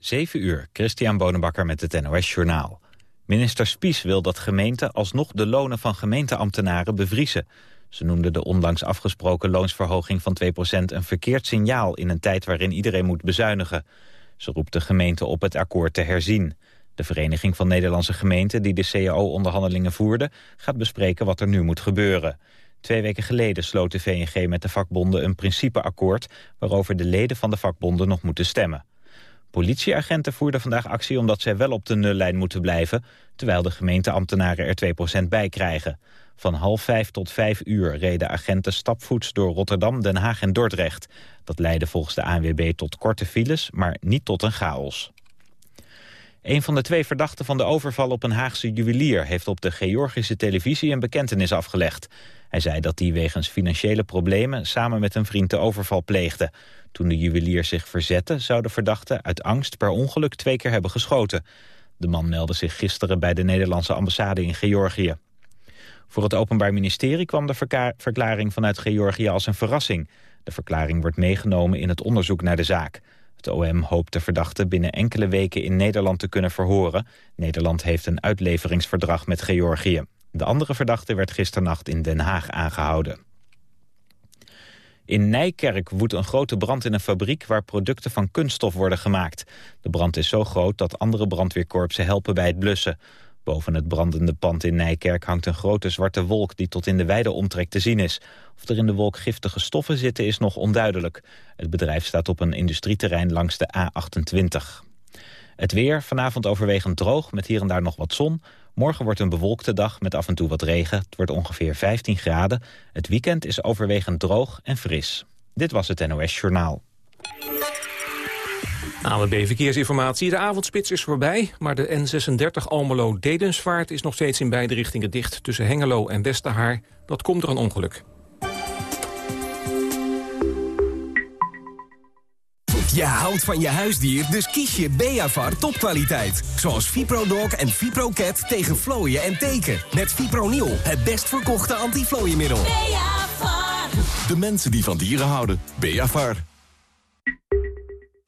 7 uur, Christian Bonenbakker met het NOS Journaal. Minister Spies wil dat gemeenten alsnog de lonen van gemeenteambtenaren bevriezen. Ze noemde de onlangs afgesproken loonsverhoging van 2% een verkeerd signaal... in een tijd waarin iedereen moet bezuinigen. Ze roept de gemeente op het akkoord te herzien. De Vereniging van Nederlandse Gemeenten die de CAO-onderhandelingen voerde... gaat bespreken wat er nu moet gebeuren. Twee weken geleden sloot de VNG met de vakbonden een principeakkoord... waarover de leden van de vakbonden nog moeten stemmen. Politieagenten voerden vandaag actie omdat zij wel op de nullijn moeten blijven... terwijl de gemeenteambtenaren er 2% bij krijgen. Van half vijf tot vijf uur reden agenten stapvoets door Rotterdam, Den Haag en Dordrecht. Dat leidde volgens de ANWB tot korte files, maar niet tot een chaos. Een van de twee verdachten van de overval op een Haagse juwelier... heeft op de Georgische televisie een bekentenis afgelegd. Hij zei dat hij wegens financiële problemen samen met een vriend de overval pleegde. Toen de juwelier zich verzette, zou de verdachte uit angst per ongeluk twee keer hebben geschoten. De man meldde zich gisteren bij de Nederlandse ambassade in Georgië. Voor het Openbaar Ministerie kwam de verklaring vanuit Georgië als een verrassing. De verklaring wordt meegenomen in het onderzoek naar de zaak. Het OM hoopt de verdachte binnen enkele weken in Nederland te kunnen verhoren. Nederland heeft een uitleveringsverdrag met Georgië. De andere verdachte werd gisternacht in Den Haag aangehouden. In Nijkerk woedt een grote brand in een fabriek waar producten van kunststof worden gemaakt. De brand is zo groot dat andere brandweerkorpsen helpen bij het blussen. Boven het brandende pand in Nijkerk hangt een grote zwarte wolk die tot in de wijde omtrek te zien is. Of er in de wolk giftige stoffen zitten is nog onduidelijk. Het bedrijf staat op een industrieterrein langs de A28. Het weer, vanavond overwegend droog, met hier en daar nog wat zon. Morgen wordt een bewolkte dag met af en toe wat regen. Het wordt ongeveer 15 graden. Het weekend is overwegend droog en fris. Dit was het NOS Journaal. ANWB Verkeersinformatie. De avondspits is voorbij, maar de N36 Almelo-Dedensvaart is nog steeds in beide richtingen dicht tussen Hengelo en Westerhaar. Dat komt door een ongeluk. Je houdt van je huisdier, dus kies je Beavar topkwaliteit. Zoals ViproDog en ViproCat tegen vlooien en teken. Met Fipronil, het best verkochte antiflooienmiddel. Beavar. De mensen die van dieren houden. Beavar.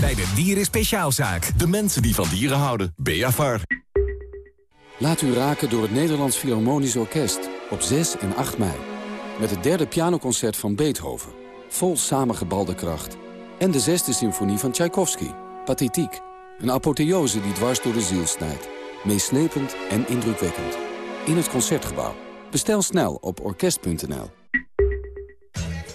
Bij de Dieren Speciaalzaak. De mensen die van dieren houden. Beavar. Laat u raken door het Nederlands Philharmonisch Orkest op 6 en 8 mei. Met het derde pianoconcert van Beethoven. Vol samengebalde kracht. En de zesde symfonie van Tchaikovsky. Pathetiek. Een apotheose die dwars door de ziel snijdt. Meeslepend en indrukwekkend. In het Concertgebouw. Bestel snel op orkest.nl.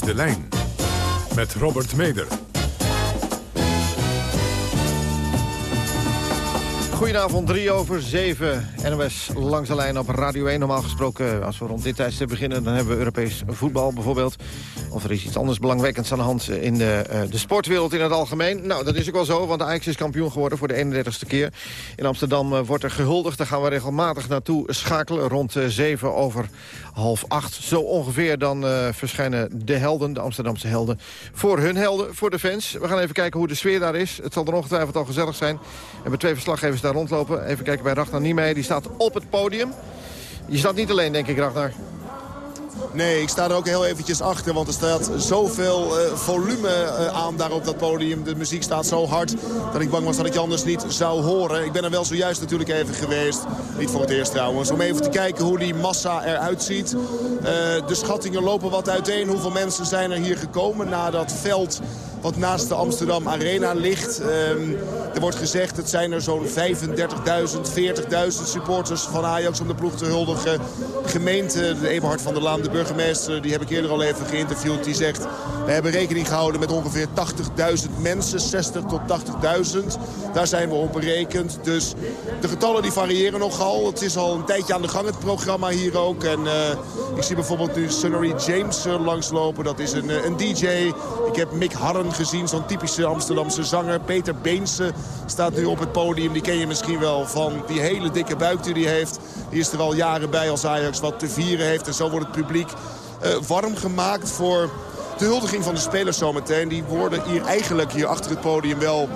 De lijn met Robert Meder. Goedenavond, 3 over 7. NOS langs de lijn op Radio 1. Normaal gesproken, als we rond dit tijdstip beginnen... dan hebben we Europees voetbal bijvoorbeeld. Of er is iets anders belangwekkends aan de hand in de, uh, de sportwereld in het algemeen. Nou, dat is ook wel zo, want de Ajax is kampioen geworden voor de 31ste keer. In Amsterdam uh, wordt er gehuldigd. Daar gaan we regelmatig naartoe schakelen. Rond uh, 7 over half 8. Zo ongeveer dan verschijnen de helden, de Amsterdamse helden... voor hun helden, voor de fans. We gaan even kijken hoe de sfeer daar is. Het zal er ongetwijfeld al gezellig zijn. We hebben twee verslaggevers daar rondlopen. Even kijken bij Ragnar Niemeyer. Die staat op het podium. Je staat niet alleen, denk ik, Ragnar. Nee, ik sta er ook heel eventjes achter, want er staat zoveel uh, volume uh, aan daar op dat podium. De muziek staat zo hard dat ik bang was dat ik je anders niet zou horen. Ik ben er wel zojuist natuurlijk even geweest. Niet voor het eerst trouwens. Om even te kijken hoe die massa eruit ziet. Uh, de schattingen lopen wat uiteen. Hoeveel mensen zijn er hier gekomen na dat veld wat naast de Amsterdam Arena ligt. Ehm, er wordt gezegd, het zijn er zo'n 35.000, 40.000 supporters van Ajax om de ploeg te huldigen. Gemeente, de Eberhard van der Laan, de burgemeester, die heb ik eerder al even geïnterviewd. Die zegt, we hebben rekening gehouden met ongeveer 80.000 mensen, 60 tot 80.000. Daar zijn we op berekend. Dus de getallen die variëren nogal. Het is al een tijdje aan de gang, het programma hier ook. En uh, ik zie bijvoorbeeld nu Sunnery James uh, langslopen. Dat is een, uh, een DJ. Ik heb Mick Harren gezien, zo'n typische Amsterdamse zanger. Peter Beense staat nu op het podium. Die ken je misschien wel van die hele dikke buik die hij heeft. Die is er al jaren bij als Ajax wat te vieren heeft. En zo wordt het publiek warm gemaakt voor de huldiging van de spelers zometeen. Die worden hier eigenlijk hier achter het podium wel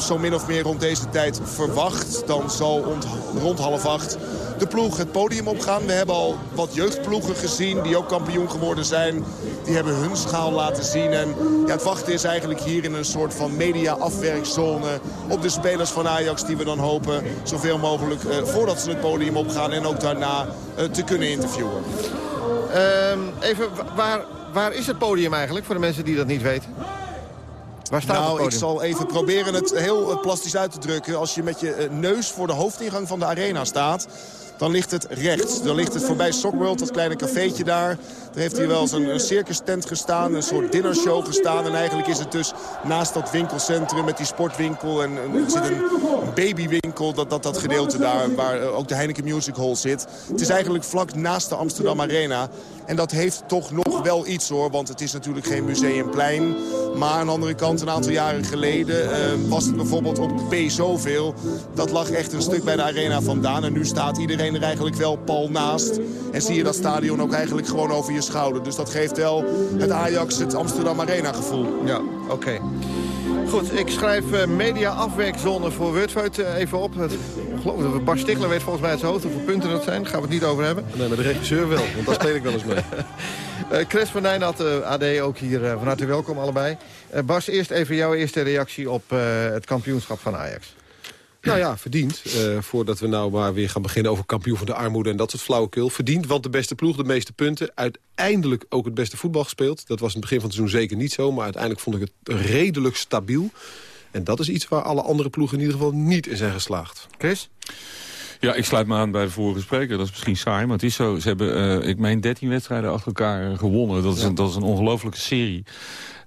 zo min of meer rond deze tijd verwacht. Dan zal rond half acht de ploeg het podium opgaan. We hebben al wat jeugdploegen gezien die ook kampioen geworden zijn. Die hebben hun schaal laten zien. En ja, het wachten is eigenlijk hier in een soort van media-afwerkzone... op de spelers van Ajax die we dan hopen zoveel mogelijk uh, voordat ze het podium opgaan... en ook daarna uh, te kunnen interviewen. Um, even, waar, waar is het podium eigenlijk voor de mensen die dat niet weten? Waar staat nou, ik zal even proberen het heel plastisch uit te drukken. Als je met je neus voor de hoofdingang van de arena staat dan ligt het rechts. Dan ligt het voorbij Sockworld, dat kleine cafeetje daar. Daar heeft hier wel eens een, circus tent gestaan, een soort dinnershow gestaan. En eigenlijk is het dus naast dat winkelcentrum met die sportwinkel... en, er zit een, babywinkel, dat, dat, dat gedeelte daar... waar ook de Heineken Music Hall zit. Het is eigenlijk vlak naast de Amsterdam Arena. En dat heeft toch nog wel iets hoor, want het is natuurlijk geen museumplein. Maar aan de andere kant, een aantal jaren geleden uh, was het bijvoorbeeld op P zoveel. Dat lag echt een stuk bij de arena vandaan. En nu staat iedereen er eigenlijk wel pal naast. En zie je dat stadion ook eigenlijk gewoon over je schouder. Dus dat geeft wel het Ajax, het Amsterdam Arena gevoel. Ja, oké. Okay. Goed, ik schrijf uh, media-afwerkzone voor Wordfeut uh, even op. Het, ongelooflijk, Bas Stikler weet volgens mij uit zijn hoofd hoeveel punten dat zijn. Daar gaan we het niet over hebben. Nee, maar de regisseur wel, want daar speel ik wel eens mee. uh, Chris van Nijnat, uh, AD, ook hier van harte welkom allebei. Bas, eerst even jouw eerste reactie op het kampioenschap van Ajax. Nou ja, verdiend. Uh, voordat we nou maar weer gaan beginnen over kampioen van de armoede... en dat soort flauwekul. Verdiend, want de beste ploeg, de meeste punten. Uiteindelijk ook het beste voetbal gespeeld. Dat was in het begin van het seizoen zeker niet zo. Maar uiteindelijk vond ik het redelijk stabiel. En dat is iets waar alle andere ploegen in ieder geval niet in zijn geslaagd. Chris? Ja, ik sluit me aan bij de vorige spreker. Dat is misschien saai, maar het is zo. Ze hebben, uh, ik meen, 13 wedstrijden achter elkaar gewonnen. Dat is, ja. een, dat is een ongelofelijke serie.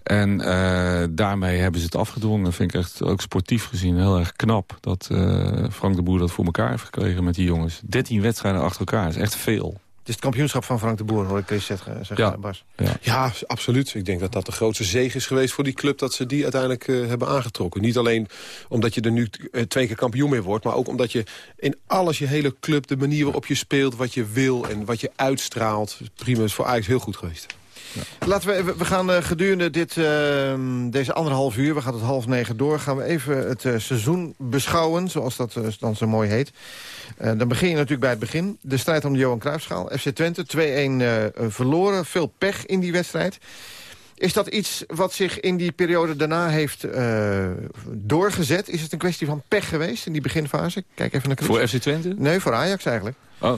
En uh, daarmee hebben ze het afgedwongen. Dat vind ik echt ook sportief gezien heel erg knap. Dat uh, Frank de Boer dat voor elkaar heeft gekregen met die jongens. 13 wedstrijden achter elkaar is echt veel. Het is het kampioenschap van Frank de Boer, hoor ik Chris zeggen, zeggen ja. Bas. Ja. ja, absoluut. Ik denk dat dat de grootste zege is geweest voor die club... dat ze die uiteindelijk uh, hebben aangetrokken. Niet alleen omdat je er nu uh, twee keer kampioen mee wordt... maar ook omdat je in alles, je hele club, de manier waarop je speelt... wat je wil en wat je uitstraalt. Prima, is voor Ajax heel goed geweest. Ja. Laten we, we gaan uh, gedurende dit, uh, deze anderhalf uur, we gaan tot half negen door... gaan we even het uh, seizoen beschouwen, zoals dat dan zo mooi heet. dan begin je natuurlijk bij het begin. De strijd om de Johan Cruijffschaal. FC Twente, 2-1 verloren. Veel pech in die wedstrijd. Is dat iets wat zich in die periode daarna heeft doorgezet? Is het een kwestie van pech geweest in die beginfase? Kijk even naar Chris. Voor FC Twente? Nee, voor Ajax eigenlijk. Oh.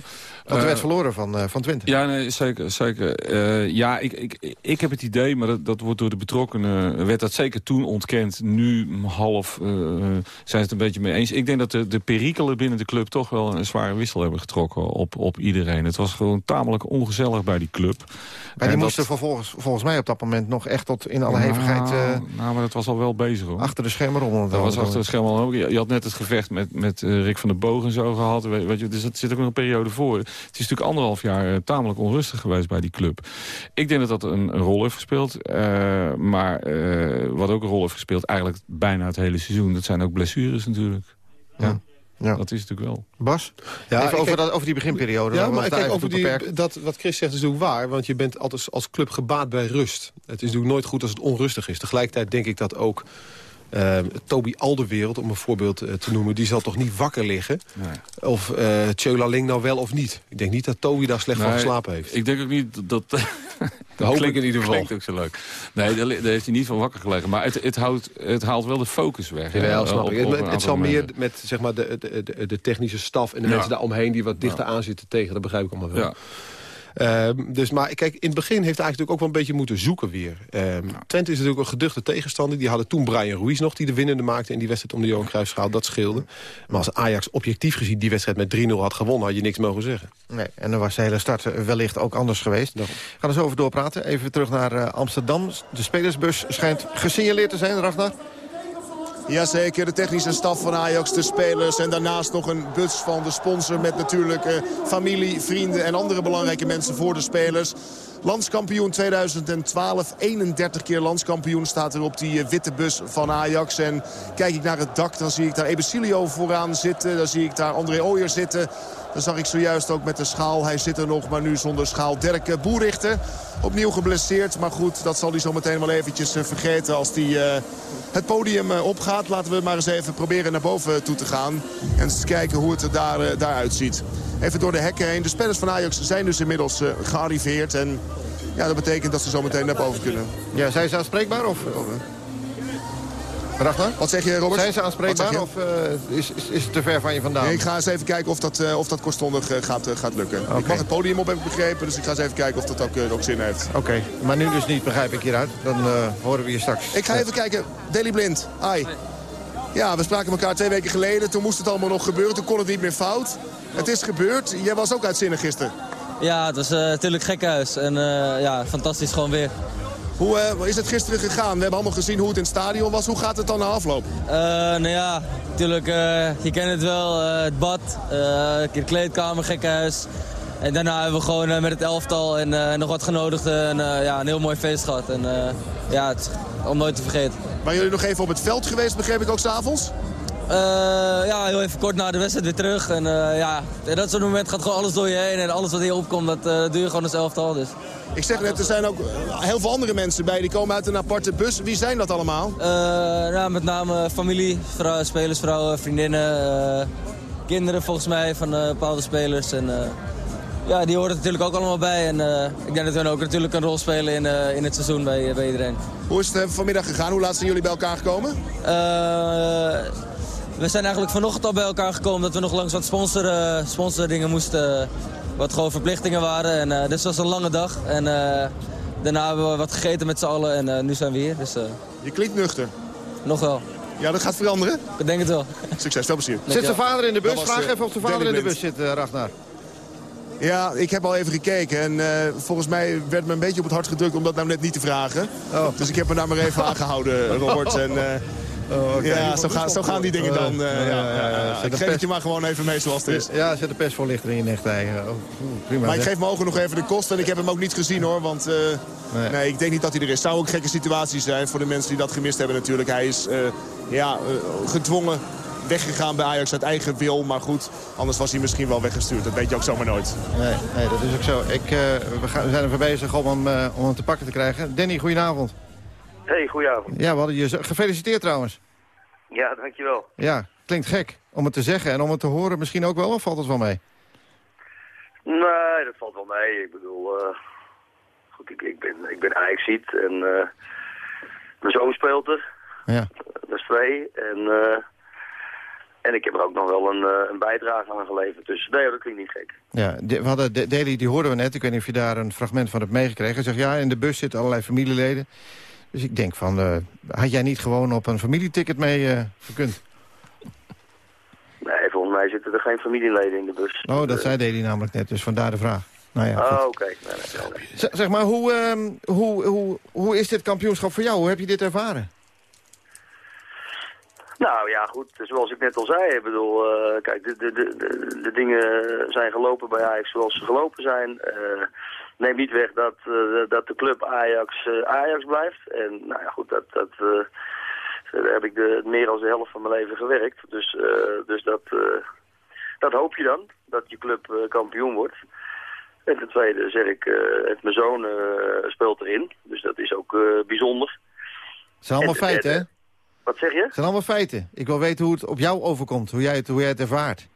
Want er werd verloren van, uh, van Twente. Ja, nee, zeker. zeker. Uh, ja, ik, ik, ik heb het idee, maar dat, dat wordt door de betrokkenen... werd dat zeker toen ontkend. Nu half zijn ze het een beetje mee eens. Ik denk dat de, de perikelen binnen de club toch wel een zware wissel hebben getrokken op, op iedereen. Het was gewoon tamelijk ongezellig bij die club. Maar die moesten dat... volgens, volgens mij op dat moment nog echt tot in alle hevigheid... Nou, nou maar dat was al wel bezig hoor. Achter de schermen rommelen. Dat was achter de schermen je had net het gevecht met, met Rick van der Boog en zo gehad. Weet je, dus dat zit ook nog een periode voor. Het is natuurlijk anderhalf jaar uh, tamelijk onrustig geweest bij die club. Ik denk dat dat een, een rol heeft gespeeld. Uh, maar uh, wat ook een rol heeft gespeeld, eigenlijk bijna het hele seizoen... dat zijn ook blessures natuurlijk. Ja. Ja. Dat is natuurlijk wel. Bas? Ja, Even over, dat, over die beginperiode. Ja, maar kijk, over die, dat, wat Chris zegt is natuurlijk waar. Want je bent altijd als club gebaat bij rust. Het is natuurlijk nooit goed als het onrustig is. Tegelijkertijd denk ik dat ook... Uh, Toby Alderwereld, om een voorbeeld uh, te noemen... die zal toch niet wakker liggen? Nee. Of uh, Tjöla Ling nou wel of niet? Ik denk niet dat Toby daar slecht nee, van geslapen heeft. Ik denk ook niet dat... dat hoop ik in ieder geval. klinkt ook zo leuk. Nee, daar, daar, heeft hij niet van wakker gelegen. Maar het, het, houdt, het haalt wel de focus weg. Ja, ja snap op, ik. Op het, het zal meer met zeg maar, de, de, de, de technische staf... en de ja. mensen daaromheen die wat dichter ja. aan zitten tegen. Dat begrijp ik allemaal wel. Ehm, dus, maar kijk, in het begin heeft hij eigenlijk ook wel een beetje moeten zoeken weer. Ehm, Twente is natuurlijk een geduchte tegenstander. Die hadden toen Brian Ruiz nog, die de winnende maakte... in die wedstrijd om de Johan Cruijffschaal. Dat scheelde. Maar als Ajax objectief gezien die wedstrijd met 3-0 had gewonnen... had je niks mogen zeggen. Nee, en dan was de hele start eh, wellicht ook anders geweest. We gaan er zo over doorpraten. Even terug naar uh, Amsterdam. De spelersbus schijnt gesignaleerd te zijn, Ragnar. Jazeker, de technische staf van Ajax, de spelers... en daarnaast nog een bus van de sponsor... met natuurlijk uh, familie, vrienden en andere belangrijke mensen voor de spelers. Landskampioen 2012, 31 keer landskampioen staat er op die witte bus van Ajax. En kijk ik naar het dak, dan zie ik daar Ebesilio vooraan zitten. Dan zie ik daar André Ooyer zitten. Dan zag ik zojuist ook met de schaal. Hij zit er nog, maar nu zonder schaal. Dirk Boerichter, opnieuw geblesseerd. Maar goed, dat zal hij zo meteen wel eventjes vergeten als hij uh, het podium opgaat. Laten we maar eens even proberen naar boven toe te gaan. En eens kijken hoe het er daar, uh, daaruit ziet. Even door de hekken heen. De spelers van Ajax zijn dus inmiddels gearriveerd. En ja, dat betekent dat ze zo meteen naar boven kunnen. Ja, zijn ze aanspreekbaar of... Ragnar? Wat zeg je, Robert? Zijn ze aanspreekbaar of uh, is, is, is het te ver van je vandaan? Nee, ik ga eens even kijken of dat, uh, of dat kortstondig uh, gaat, gaat lukken. Okay. Ik mag het podium op, heb ik begrepen. Dus ik ga eens even kijken of dat ook, ook zin heeft. Oké, okay. maar nu dus niet, begrijp ik hieruit. Dan horen we je straks. Ik ga even kijken. Deli Blind, ai. Ja, we spraken elkaar twee weken geleden. Toen moest het allemaal nog gebeuren. Toen kon het niet meer fout. Het is gebeurd. Jij was ook uitzinnig gisteren. Ja, het was natuurlijk gek huis. En ja, fantastisch gewoon weer. Hoe uh, is het gisteren gegaan? We hebben allemaal gezien hoe het in het stadion was. Hoe gaat het dan na afloop? Uh, nou ja, natuurlijk, uh, je kent het wel. het bad, de kleedkamer, gekhuis. En daarna hebben we gewoon met het elftal en nog wat genodigden en, ja, een heel mooi feest gehad. En ja, het is om nooit te vergeten. Waren jullie nog even op het veld geweest, begreep ik ook s'avonds? Uh, ja, heel even kort na de wedstrijd weer terug. En uh, ja, in dat soort moment gaat gewoon alles door je heen. En alles wat hier opkomt, dat, uh, je gewoon als elftal. Dus. Ik zeg net, er zijn ook heel veel andere mensen bij. Die komen uit een aparte bus. Wie zijn dat allemaal? nou, met name familie, spelers, vrouwen, vriendinnen. kinderen volgens mij van bepaalde spelers. En, ja, die horen natuurlijk ook allemaal bij. En ik denk dat hun ook natuurlijk een rol spelen in, in het seizoen bij, bij iedereen. Hoe is het vanmiddag gegaan? Hoe laat zijn jullie bij elkaar gekomen? we zijn eigenlijk vanochtend al bij elkaar gekomen dat we nog langs wat sponsor, sponsordingen moesten. Wat gewoon verplichtingen waren. En, uh, dus het was een lange dag. En uh, daarna hebben we wat gegeten met z'n allen en nu zijn we hier. Dus, Je klinkt nuchter. Nog wel. Ja, dat gaat veranderen? Ik denk het wel. Succes, veel plezier. Zit zijn vader in de bus? Vraag even of zijn vader in de bus zit, Ragnar. Ja, ik heb al even gekeken en uh, volgens mij werd me een beetje op het hart gedrukt om dat nou net niet te vragen. Oh. Dus ik heb me daar maar even aangehouden, Robert. En, uh, Oh, okay. Ja, zo, ga, zo, gaan die dingen dan. Uh, ja, ja, ja, Ik geef het je maar gewoon even mee zoals het is. Ja, zet de persvoorlichter in je nechtij. Oh, prima. Maar ik geef me ogen nog even de kosten. En ik heb hem ook niet gezien hoor. Want uh, nee. nee. ik denk niet dat hij er is. Zou ook een gekke situatie zijn voor de mensen die dat gemist hebben natuurlijk. Hij is uh, ja, gedwongen weggegaan bij Ajax uit eigen wil. Maar goed, anders was hij misschien wel weggestuurd. Dat weet je ook zomaar nooit. Nee, nee dat is ook zo. Ik, we, gaan, we, zijn ervoor bezig om hem, om hem te pakken te krijgen. Danny, goedenavond. Hey, goedenavond. Ja, we hadden je gefeliciteerd trouwens. Ja, dankjewel. Ja, klinkt gek om het te zeggen en om het te horen misschien ook wel, of valt het wel mee? Nee, dat valt wel mee. Ik bedoel, uh, goed, ik, ik, ben, ik ben Ajaxiet en uh, mijn zoon speelt er. Ja. Dat is twee. En, uh, en ik heb er ook nog wel een, een bijdrage aan geleverd. Dus nee, dat klinkt niet gek. Ja, we hadden Deli, die hoorden we net. Ik weet niet of je daar een fragment van hebt meegekregen. Hij zegt, ja, in de bus zitten allerlei familieleden. Dus ik denk van, uh, had jij niet gewoon op een familieticket mee uh, gekund? Nee, volgens mij zitten er geen familieleden in de bus. Oh, dat zei Deli namelijk net, dus vandaar de vraag. Nou ja, oh, oké. Okay. Nee, nee, zeg, zeg maar, hoe, uh, hoe, hoe, hoe is dit kampioenschap voor jou? Hoe heb je dit ervaren? Nou ja, goed, zoals ik net al zei, ik bedoel, uh, kijk, de, de, de, de, dingen zijn gelopen bij Ajax zoals ze gelopen zijn. Uh, neem niet weg dat, uh, dat de club Ajax Ajax blijft. En nou ja, goed, dat, dat, daar heb ik de, meer dan de helft van mijn leven gewerkt. Dus, dus dat, dat hoop je dan, dat je club kampioen wordt. En ten tweede zeg ik, het mijn zoon speelt erin, dus dat is ook bijzonder. Het zijn allemaal feiten, hè? Wat zeg je? Het zijn allemaal feiten. Ik wil weten hoe het op jou overkomt, hoe jij het, hoe jij het ervaart.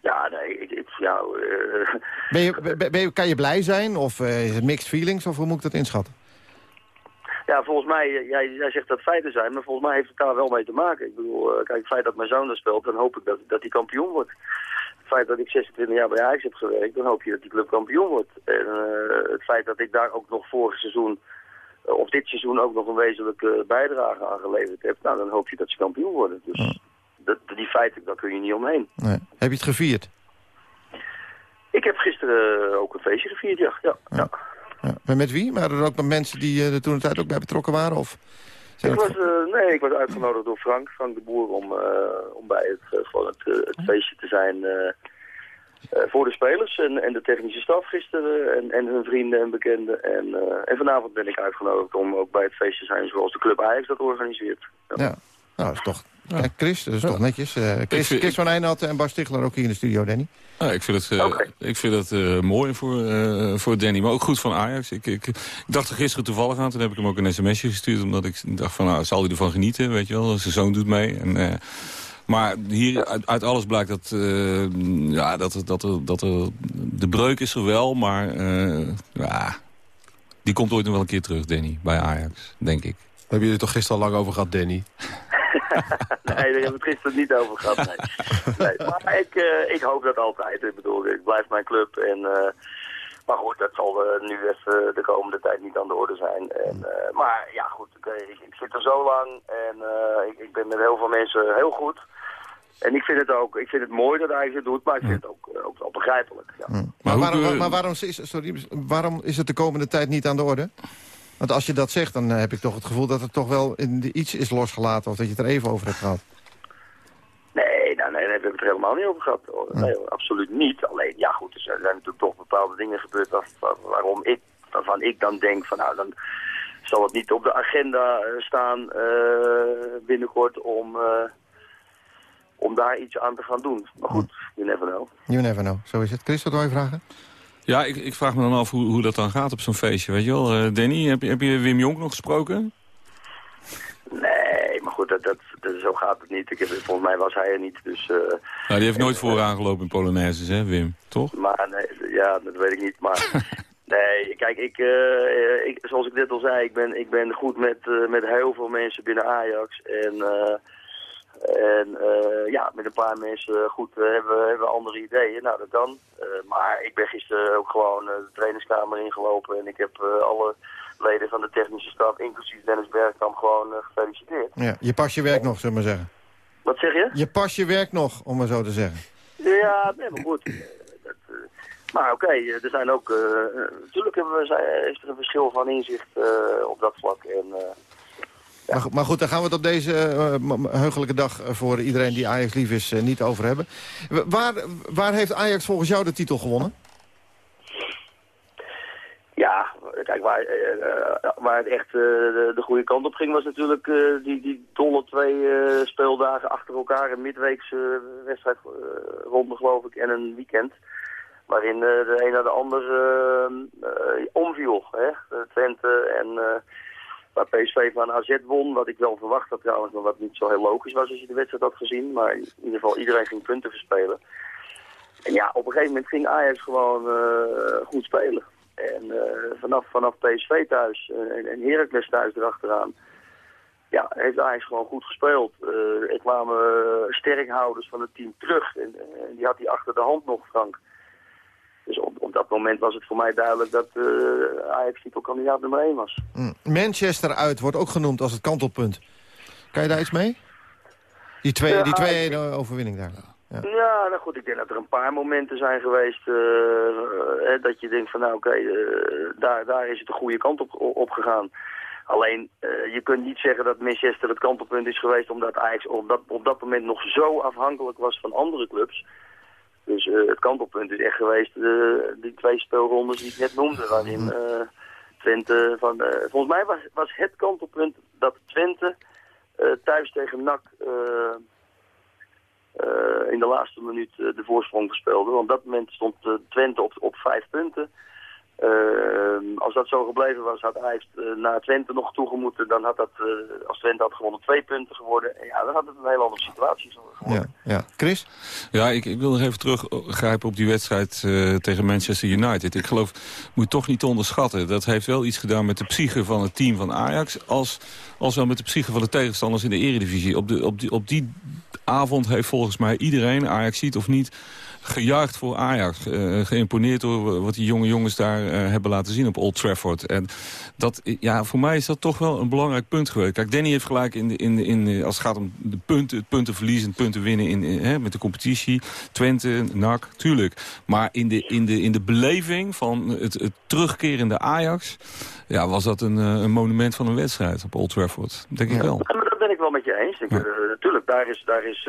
Ja, nee, ja, uh... ben je, ben je, kan je blij zijn of uh, is het mixed feelings of hoe moet ik dat inschatten? Ja, volgens mij, jij, jij zegt dat feiten zijn, maar volgens mij heeft het daar wel mee te maken. Ik bedoel, kijk, het feit dat mijn zoon er speelt, dan hoop ik dat, dat hij kampioen wordt. het feit dat ik 26 jaar bij Ajax heb gewerkt, dan hoop je dat die club kampioen wordt. En eh, het feit dat ik daar ook nog vorig seizoen, eh, of dit seizoen ook nog een wezenlijke bijdrage aan geleverd heb, nou dan hoop je dat ze kampioen worden. Dus dat, die feiten, daar kun je niet omheen. Nee. Heb je het gevierd? Ik heb gisteren eh, ook een feestje gevierd, ja. ja, ja. Ja. Maar met wie? Waren er ook mensen die eh, er toen de tijd ook bij betrokken waren? Of zijn Ik het was, eh, nee, ik was uitgenodigd door Frank, Frank de Boer, om, eh, om bij het, gewoon het, het feestje te zijn eh, eh, voor de spelers en, en de technische staf gisteren en, en hun vrienden en bekenden. En, eh, en vanavond ben ik uitgenodigd om ook bij het feestje te zijn zoals de club Ajax dat organiseert. Ja. Nou, dat is toch... Kijk, Chris, dat is toch netjes. Eh, Chris, Chris van Eijnhout en Bas Stigler ook hier in de studio, Danny. Ja, ik vind het, eh, ik vind het eh, mooi voor, eh, voor Danny, maar ook goed van Ajax. Ik, ik, ik dacht er gisteren toevallig aan, toen heb ik hem ook een sms'je gestuurd... omdat ik dacht van, nou, zal hij ervan genieten, weet je wel. Zijn zoon doet mee. En, eh, maar hier uit, uit alles blijkt dat, eh, ja, dat, dat, dat er, de breuk is er wel, maar eh, ja, die komt ooit nog wel een keer terug, Danny, bij Ajax, denk ik. Hebben jullie het toch gisteren al lang over gehad, Danny? nee, daar hebben we het gisteren niet over gehad. Nee. Nee, maar ik, eh, ik hoop dat altijd. Ik bedoel, het blijft mijn club. En, eh, maar goed, dat zal eh, nu even de komende tijd niet aan de orde zijn. En, eh, maar ja, goed, ik, ik zit er zo lang en eh, ik, ik ben met heel veel mensen heel goed. En ik vind het ook, ik vind het mooi dat hij het doet, maar ik vind het ook, eh, ook wel begrijpelijk. Ja. Maar, waarom, maar waarom, is, sorry, waarom is het de komende tijd niet aan de orde? Want als je dat zegt, dan eh, heb ik toch het gevoel dat het toch wel iets is losgelaten... of dat je het er even over hebt gehad. Nee, nou, nee, daar hebben we het er helemaal niet over gehad. Nee, hoor, absoluut niet. Alleen, ja goed, er zijn natuurlijk toch bepaalde dingen gebeurd waar- waar- waarom ik, waarvan ik dan denk van nou, dan zal het niet op de agenda eh, staan eh, binnenkort om, om daar iets aan te gaan doen. Maar goed, you never know. You never know. Zo is het. Chris, wat wil je vragen? Ja, ik, ik vraag me dan af hoe, hoe dat dan gaat op zo'n feestje, weet je wel. Eh, Danny, heb je, heb je Wim Jonk nog gesproken? Nee, maar goed, dat, dat, dat- zo gaat het niet. Ik heb, volgens mij was hij er niet, dus... eh, Nou, die heeft nooit vooraan gelopen in Polonaises, hè, Wim? Toch? Maar nee, ja, dat weet ik niet. Maar nee, kijk, ik, eh, ik, zoals ik net al zei, ik ben, ik ben goed met, eh, met heel veel mensen binnen Ajax. En, eh, en eh, ja, met een paar mensen goed eh, hebben, we- hebben andere ideeën. Nou, dat kan. Eh, maar ik ben gisteren ook gewoon eh, de trainingskamer ingelopen. En ik heb eh, alle leden van de technische staf, inclusief Dennis Bergkamp, gewoon eh, gefeliciteerd. Ja, je pas je werk nog, zullen we maar zeggen. Wat zeg je? Je pas je werk nog, om maar zo te zeggen. Ja, nee, maar goed. Eh, dat, eh, maar oké, eh, er zijn ook... eh, eh, natuurlijk hebben we, zijn, is er een verschil van inzicht eh, op dat vlak. En, Maar, maar goed, daar gaan we het op deze eh, heugelijke dag... eh, voor iedereen die Ajax lief is, eh, niet over hebben. Waar, waar heeft Ajax volgens jou de titel gewonnen? ja, kijk, waar, waar het echt de, de goede kant op ging... was natuurlijk die, die dolle twee speeldagen achter elkaar... een midweekse wedstrijd eh, ronde, geloof ik, en een weekend... waarin de een naar de ander omviel. Hè? Twente en... Waar PSV van AZ won, wat ik wel verwacht had trouwens, maar wat niet zo heel logisch was als je de wedstrijd had gezien. Maar in ieder geval, iedereen ging punten verspelen. En ja, op een gegeven moment ging Ajax gewoon eh, goed spelen. En eh, vanaf, vanaf PSV thuis eh, en, en Heracles thuis erachteraan, ja, heeft Ajax gewoon goed gespeeld. Eh, er kwamen sterkhouders van het team terug en, en die had hij achter de hand nog, Frank. Dus op, op dat moment was het voor mij duidelijk dat eh Ajax titelkandidaat nummer 1 was. Hm. Manchester uit wordt ook genoemd als het kantelpunt. Kan je daar iets mee? Die 2 Ja, die ik- 2 overwinning daar. Ja. Ja, nou goed, ik denk dat er een paar momenten zijn geweest eh, eh, dat je denkt van nou oké, eh, daar, daar is het de goede kant op, op gegaan. Alleen, eh, je kunt niet zeggen dat Manchester het kantelpunt is geweest omdat Ajax op dat, op dat moment nog zo afhankelijk was van andere clubs. Dus eh, het kantelpunt is echt geweest eh, die twee speelrondes die ik net noemde, waarin eh, Twente van... volgens mij was, was het kantelpunt dat Twente thuis tegen NAC... in de laatste minuut de voorsprong verspeelde. Want op dat moment stond Twente op, op vijf punten. Ehm, als dat zo gebleven was, had Ajax uh, naar Twente nog toegemoeten. Dan had dat, uh, als Twente had gewonnen, twee punten geworden. En ja, dan had het een hele andere situatie geworden. Ja, ja. Chris? Ja, ik, ik wil nog even teruggrijpen op die wedstrijd uh, tegen Manchester United. Ik geloof, moet toch niet onderschatten. Dat heeft wel iets gedaan met de psyche van het team van Ajax... als, als wel met de psyche van de tegenstanders in de eredivisie. Op, de, op, die, op die avond heeft volgens mij iedereen, Ajax ziet of niet gejuicht voor Ajax. Uh, geïmponeerd door wat die jonge jongens daar uh, hebben laten zien op Old Trafford. En dat, ja, voor mij is dat toch wel een belangrijk punt geweest. Kijk, Danny heeft gelijk in de, in de, in de, als het gaat om de punten, het punten verliezen, het punten winnen in, in, hè, met de competitie. Twente, NAC, tuurlijk. Maar in de, in de, in de beleving van het, het terugkerende Ajax... Ja, was dat een, een monument van een wedstrijd op Old Trafford. Denk ik wel. Ja, maar dat ben ik wel met je eens. Ik, ja. uh, natuurlijk, daar is... Daar is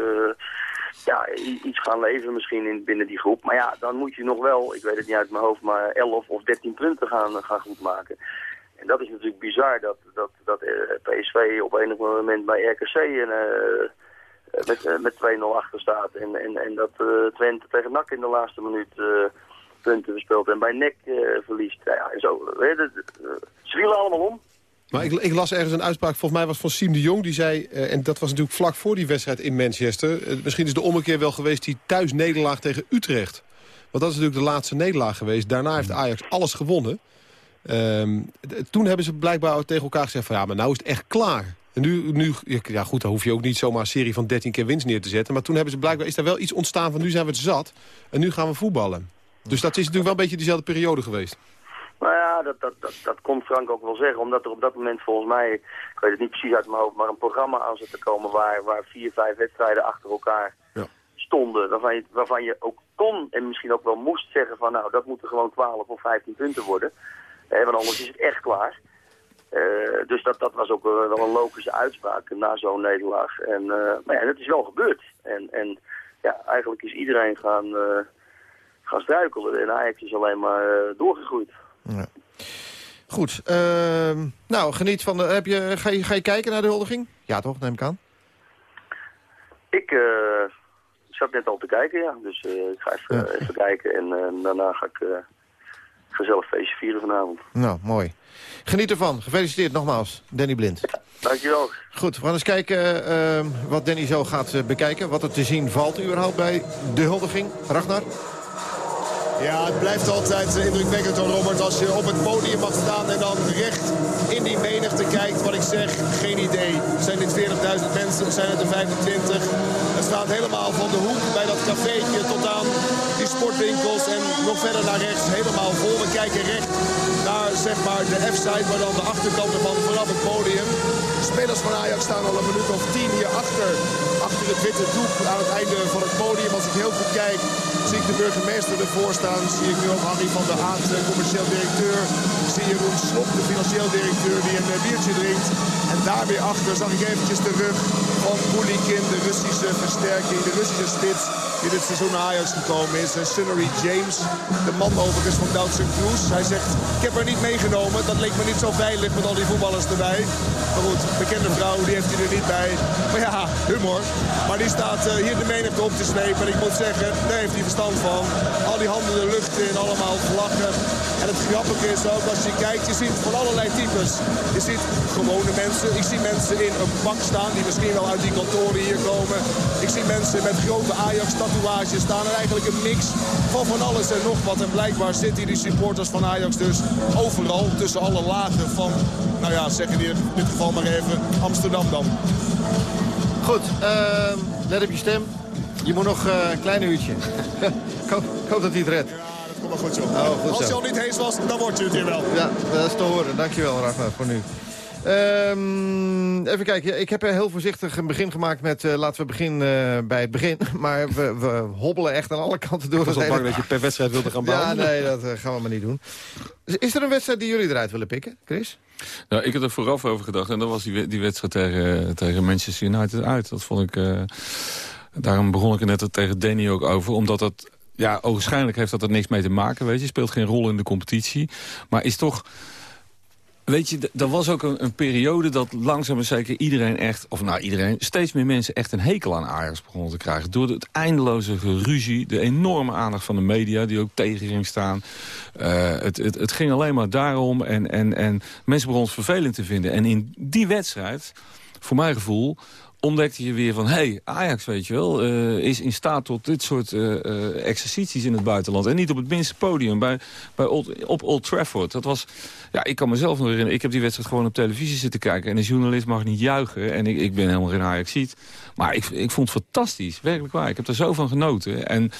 ja, iets gaan leven misschien in, binnen die groep. Maar ja, dan moet je nog wel, ik weet het niet uit mijn hoofd, maar 11 of 13 punten gaan, gaan goedmaken. En dat is natuurlijk bizar dat, dat, dat PSV op enig moment bij RKC en, uh, met, met 2-0 achter staat. En, en, en dat uh, Twente tegen NAC in de laatste minuut punten verspeelt en bij NEC verliest. Ja, en zo, weet je, ze vielen allemaal om. Maar ik, ik, las ergens een uitspraak, volgens mij was van Siem de Jong... die zei, uh, en dat was natuurlijk vlak voor die wedstrijd in Manchester... Uh, misschien is de ommekeer wel geweest die thuis nederlaag tegen Utrecht. Want dat is natuurlijk de laatste nederlaag geweest. Daarna heeft Ajax alles gewonnen. Uh, toen hebben ze blijkbaar tegen elkaar gezegd van... ja, maar nou is het echt klaar. En nu, nu ja goed, dan hoef je ook niet zomaar een serie van 13 keer winst neer te zetten. Maar toen hebben ze blijkbaar, is daar wel iets ontstaan van... nu zijn we het zat en nu gaan we voetballen. Dus dat is natuurlijk wel een beetje dezelfde periode geweest. Nou ja, dat, dat, dat, dat kon Frank ook wel zeggen. Omdat er op dat moment volgens mij, ik weet het niet precies uit mijn hoofd, maar een programma aan zit te komen waar, waar vier, vijf wedstrijden achter elkaar ja. stonden. Waarvan je, waarvan je ook kon en misschien ook wel moest zeggen van nou, dat moeten gewoon 12 of 15 punten worden. Eh, want anders is het echt klaar. Uh, dus dat, dat was ook wel een logische uitspraak na zo'n nederlaag. En, uh, maar ja, dat is wel gebeurd. En, en ja, eigenlijk is iedereen gaan, uh, gaan struikelen. En Ajax is alleen maar doorgegroeid. Ja. Goed. Uh, nou, geniet van de... Heb je, ga, je, ga je kijken naar de huldiging? Ja, toch? Neem ik aan. Ik uh, zat net al te kijken, ja. Dus uh, ik ga even, ja. even kijken. En uh, daarna ga ik gezellig feestje vieren vanavond. Nou, mooi. Geniet ervan. Gefeliciteerd nogmaals, Danny Blind. Ja, dankjewel. Goed, we gaan eens kijken ehm, wat Danny zo gaat bekijken. Wat er te zien valt überhaupt bij de huldiging. Ragnar? Ja, het blijft altijd indrukwekkend hoor, Robert. Als je op het podium mag staan en dan recht in die menigte kijkt. Wat ik zeg, geen idee. Zijn dit 40.000 mensen? Zijn het er 25? Het staat helemaal van de hoek bij dat cafeetje tot aan die sportwinkels. En nog verder naar rechts helemaal vol. We kijken recht naar zeg maar de F-side, maar dan de achterkant ervan vanaf het podium. Spelers van Ajax staan al een minuut of tien hier achter. Achter het witte doek aan het einde van het podium. Als ik heel goed kijk, zie ik de burgemeester ervoor staan. Zie ik nu ook Harry van der Haat, de commercieel directeur. Zie Jeroen Slop, de financieel directeur, die een biertje drinkt. En daar weer achter zag ik eventjes de rug van Bulikin, de Russische versterking, de Russische spits die dit seizoen naar Ajax gekomen is. En Sunnery James, de man overigens van Doutzen Cruz. Hij zegt, ik heb haar niet meegenomen. Dat leek me niet zo veilig met al die voetballers erbij. Maar goed, bekende vrouw, die heeft hij er niet bij. Maar ja, humor. Maar die staat uh, hier de menigte op te slepen. En ik moet zeggen, daar heeft hij verstand van. Al die handen de lucht in, allemaal vlaggen. En het grappige is ook, als je kijkt, je ziet van allerlei types. Je ziet gewone mensen. Ik zie mensen in een pak staan, die misschien wel uit die kantoren hier komen. Ik zie mensen met grote Ajax-tatoeages staan. En eigenlijk een mix van van alles en nog wat. En blijkbaar zitten die supporters van Ajax dus overal. Tussen alle lagen van, nou ja, zeggen die in dit geval maar even, Amsterdam dan. Goed, uh, let op je stem. Je moet nog uh, een klein uurtje. ik, hoop, ik, hoop, dat hij het redt. Ja, dat komt wel goed zo. Oh, goed Als zo. je al niet hees was, dan word je het hier wel. Ja, dat is te horen. Dankjewel, Ragnar, voor nu. Um, even kijken, ik heb er heel voorzichtig een begin gemaakt met... Uh, laten we beginnen uh, bij het begin. Maar we, we, hobbelen echt aan alle kanten door. Ik was al bang dat je per wedstrijd wilde gaan bouwen. Ja, nee, dat uh, gaan we maar niet doen. Is er een wedstrijd die jullie eruit willen pikken, Chris? Nou, ik had er vooraf over gedacht. En dat was die, die wedstrijd tegen, tegen Manchester United uit. Dat vond ik... Uh, daarom begon ik er net tegen Danny ook over. Omdat dat... Ja, waarschijnlijk heeft dat er niks mee te maken, weet je. Speelt geen rol in de competitie. Maar is toch Weet je, er was ook een, een, periode dat langzaam maar zeker iedereen echt... of nou iedereen, steeds meer mensen echt een hekel aan Ajax begonnen te krijgen. Door het eindeloze geruzie, de enorme aandacht van de media... die ook tegen ging staan. Uh, het, het, het, ging alleen maar daarom en, en, en mensen begonnen het vervelend te vinden. En in die wedstrijd, voor mijn gevoel ontdekte je weer van... hé, hey, Ajax, weet je wel, uh, is in staat tot dit soort uh, exercities in het buitenland. En niet op het minste podium, bij, bij Old, op Old Trafford. Dat was, ja, ik kan mezelf nog herinneren... ik heb die wedstrijd gewoon op televisie zitten kijken... en een journalist mag niet juichen. En ik, ik ben helemaal geen Ajax-ziet. Maar ik, ik vond het fantastisch, werkelijk waar. Ik heb er zo van genoten. En...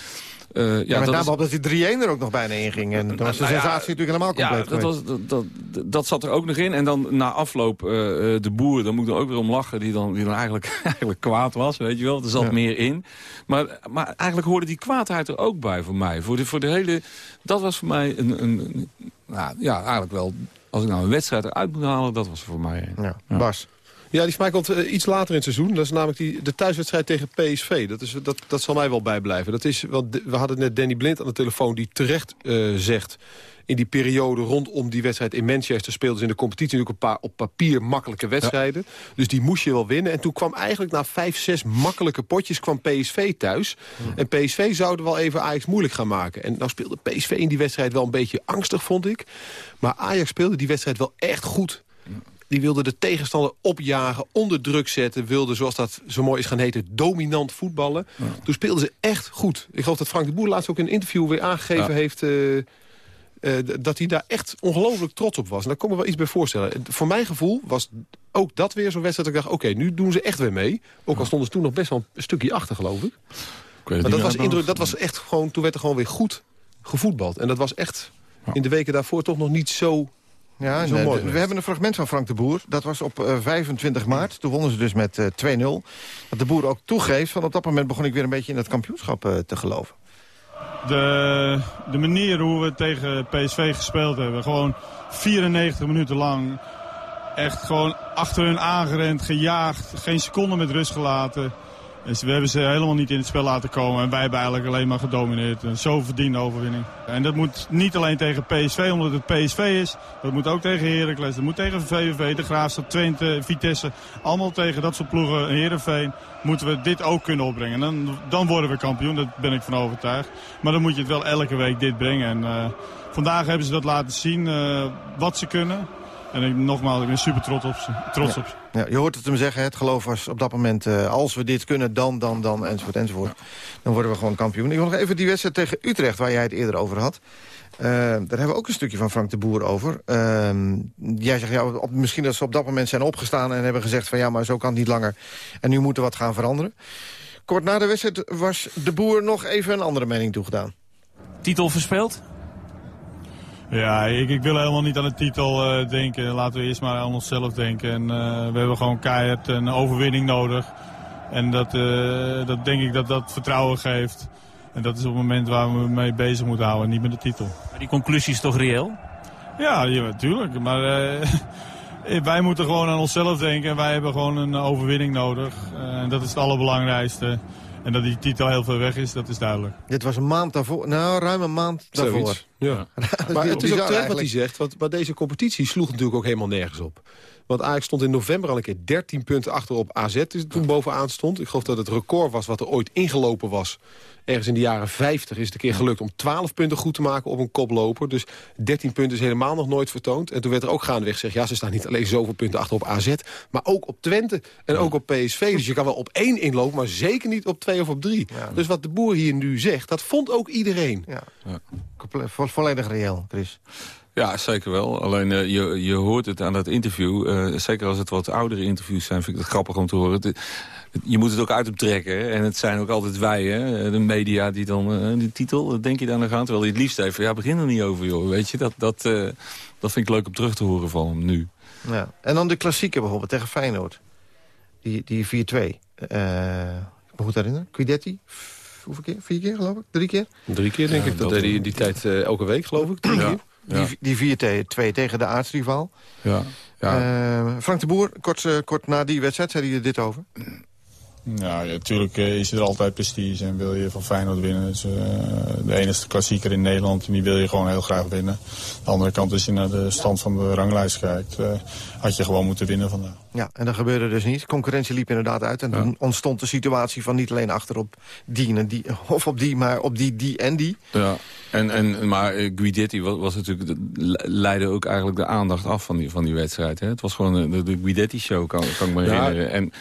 Uh, ja, ja, met name dat die 3-1 er ook nog bijna in ging. En dan was de nou, sensatie natuurlijk helemaal compleet ja, dat, was, dat, dat, dat, zat er ook nog in. En dan na afloop uh, de boer, daar moet er ook weer om lachen... die dan, die dan eigenlijk, eigenlijk kwaad was, weet je wel. Er zat meer in. Maar, maar eigenlijk hoorde die kwaadheid er ook bij voor mij. Voor de, voor de hele... Dat was voor mij een... een nou, ja, eigenlijk wel... Als ik nou een wedstrijd eruit moet halen, dat was voor mij. Ja. Bas, ja, die smaak komt uh, iets later in het seizoen. Dat is namelijk die, de thuiswedstrijd tegen PSV. Dat, is, dat, dat zal mij wel bijblijven. Dat is, want we hadden net Danny Blind aan de telefoon die terecht uh, zegt... in die periode rondom die wedstrijd in Manchester... speelden ze in de competitie natuurlijk een paar op papier makkelijke wedstrijden. Ja. Dus die moest je wel winnen. En toen kwam eigenlijk na vijf, zes makkelijke potjes kwam PSV thuis. En PSV zouden wel even Ajax moeilijk gaan maken. En nou speelde PSV in die wedstrijd wel een beetje angstig, vond ik. Maar Ajax speelde die wedstrijd wel echt goed die wilde de tegenstander opjagen, onder druk zetten... wilde, zoals dat zo mooi is gaan heten, dominant voetballen. Ja. Toen speelden ze echt goed. Ik geloof dat Frank de Boer laatst ook in een interview weer aangegeven ja. heeft... Uh, uh, dat hij daar echt ongelooflijk trots op was. En daar kon ik me wel iets bij voorstellen. Voor mijn gevoel was ook dat weer zo'n wedstrijd... dat ik dacht, oké, okay, nu doen ze echt weer mee. Ook al stonden ze toen nog best wel een stukje achter, geloof ik. ik maar dat was, indruk, dat was echt gewoon... Toen werd er gewoon weer goed gevoetbald. En dat was echt in de weken daarvoor toch nog niet zo ja, nee, mooi we hebben een fragment van Frank de Boer. Dat was op uh, 25 maart. Toen wonnen ze dus met uh, 2-0. Dat de Boer ook toegeeft. Van op dat moment begon ik weer een beetje in het kampioenschap uh, te geloven. De, de manier hoe we tegen PSV gespeeld hebben. Gewoon 94 minuten lang. Echt gewoon achter hun aangerend, gejaagd. Geen seconde met rust gelaten. Dus we hebben ze helemaal niet in het spel laten komen. En wij hebben eigenlijk alleen maar gedomineerd. Een zo verdiende overwinning. En dat moet niet alleen tegen PSV, omdat het PSV is. Dat moet ook tegen Heracles. Dat moet tegen VVV, de Graafstad, Twente, Vitesse. Allemaal tegen dat soort ploegen, Heerenveen. Moeten we dit ook kunnen opbrengen. Dan, dan worden we kampioen, daar ben ik van overtuigd. Maar dan moet je het wel elke week dit brengen. En uh, vandaag hebben ze dat laten zien, uh, wat ze kunnen. En ik, nogmaals, ik ben super trots op ze. Trots ja. op ze. Ja, je hoort het hem zeggen, het geloof was op dat moment... Uh, als we dit kunnen, dan, dan, dan, enzovoort, enzovoort. Ja. Dan worden we gewoon kampioen. Ik wil nog even die wedstrijd tegen Utrecht, waar jij het eerder over had. Uh, daar hebben we ook een stukje van Frank de Boer over. Uh, jij zegt, ja, op, misschien dat ze op dat moment zijn opgestaan... en hebben gezegd van ja, maar zo kan het niet langer. En nu moeten we wat gaan veranderen. Kort na de wedstrijd was de Boer nog even een andere mening toegedaan. Titel verspeeld? Ja, ik, ik, wil helemaal niet aan de titel uh, denken. Laten we eerst maar aan onszelf denken. En, uh, we hebben gewoon keihard een overwinning nodig. En dat, uh, dat denk ik dat dat vertrouwen geeft. En dat is op het moment waar we mee bezig moeten houden, niet met de titel. Maar die conclusie is toch reëel? Ja, ja natuurlijk. Maar wij moeten gewoon aan onszelf denken. En wij hebben gewoon een overwinning nodig. En dat is het allerbelangrijkste. En dat die titel heel ver weg is, dat is duidelijk. Dit was een maand daarvoor. Nou, ruim een maand daarvoor. Zoiets. Ja. maar het is ook terecht wat hij zegt. Want, maar deze competitie sloeg natuurlijk ook helemaal nergens op. Want Ajax stond in november al een keer 13 punten achter op AZ. Dus toen bovenaan stond. Ik geloof dat het record was wat er ooit ingelopen was. Ergens in de jaren 50 is het een keer gelukt om 12 punten goed te maken op een koploper. Dus 13 punten is helemaal nog nooit vertoond. En toen werd er ook gaandeweg gezegd... ja, ze staan niet alleen zoveel punten achter op AZ... maar ook op Twente en ook op PSV. Dus je kan wel op één inlopen, maar zeker niet op twee of op drie. Ja. Dus wat de boer hier nu zegt, dat vond ook iedereen. Ja. Ja. Volledig reëel, Chris. Ja, zeker wel. Alleen uh, je, je hoort het aan dat interview. Uh, zeker als het wat oudere interviews zijn, vind ik het grappig om te horen. Het, je moet het ook uit hem trekken. En het zijn ook altijd wij, hè? de media, die dan uh, die titel, denk je daar nog aan? Terwijl je het liefst even, ja, begin er niet over, joh. Weet je, dat, dat, dat vind ik leuk om terug te horen van hem nu. Ja. En dan de klassieke bijvoorbeeld tegen Feyenoord. Die, die 4-2. ik moet goed herinneren. Quidetti, hoeveel keer? Vier keer, geloof ik? Drie keer? Drie keer, denk ja, ik. Dat, deed hij in die tijd elke week, geloof ik. Drie ja. keer. Ja. Die, die 4-2 tegen de aartsrivaal. Ja. ja. Uh, Frank de Boer, kort, uh, kort na die wedstrijd, zei hij er dit over? Ja, natuurlijk is er altijd prestige en wil je van Feyenoord winnen. Dus, uh, de enige klassieker in Nederland en die wil je gewoon heel graag winnen. De andere kant, als je naar de stand van de ranglijst kijkt, uh, had je gewoon moeten winnen vandaag. Ja, en dat gebeurde dus niet. Concurrentie liep inderdaad uit. En toen ontstond de situatie van niet alleen achter op die en die, of op die, maar op die, die en die. Ja, en, en, maar Guidetti was, was natuurlijk, leidde ook eigenlijk de aandacht af van die, van die wedstrijd. Hè? Het was gewoon de, de Guidetti-show, kan, kan ik me herinneren. En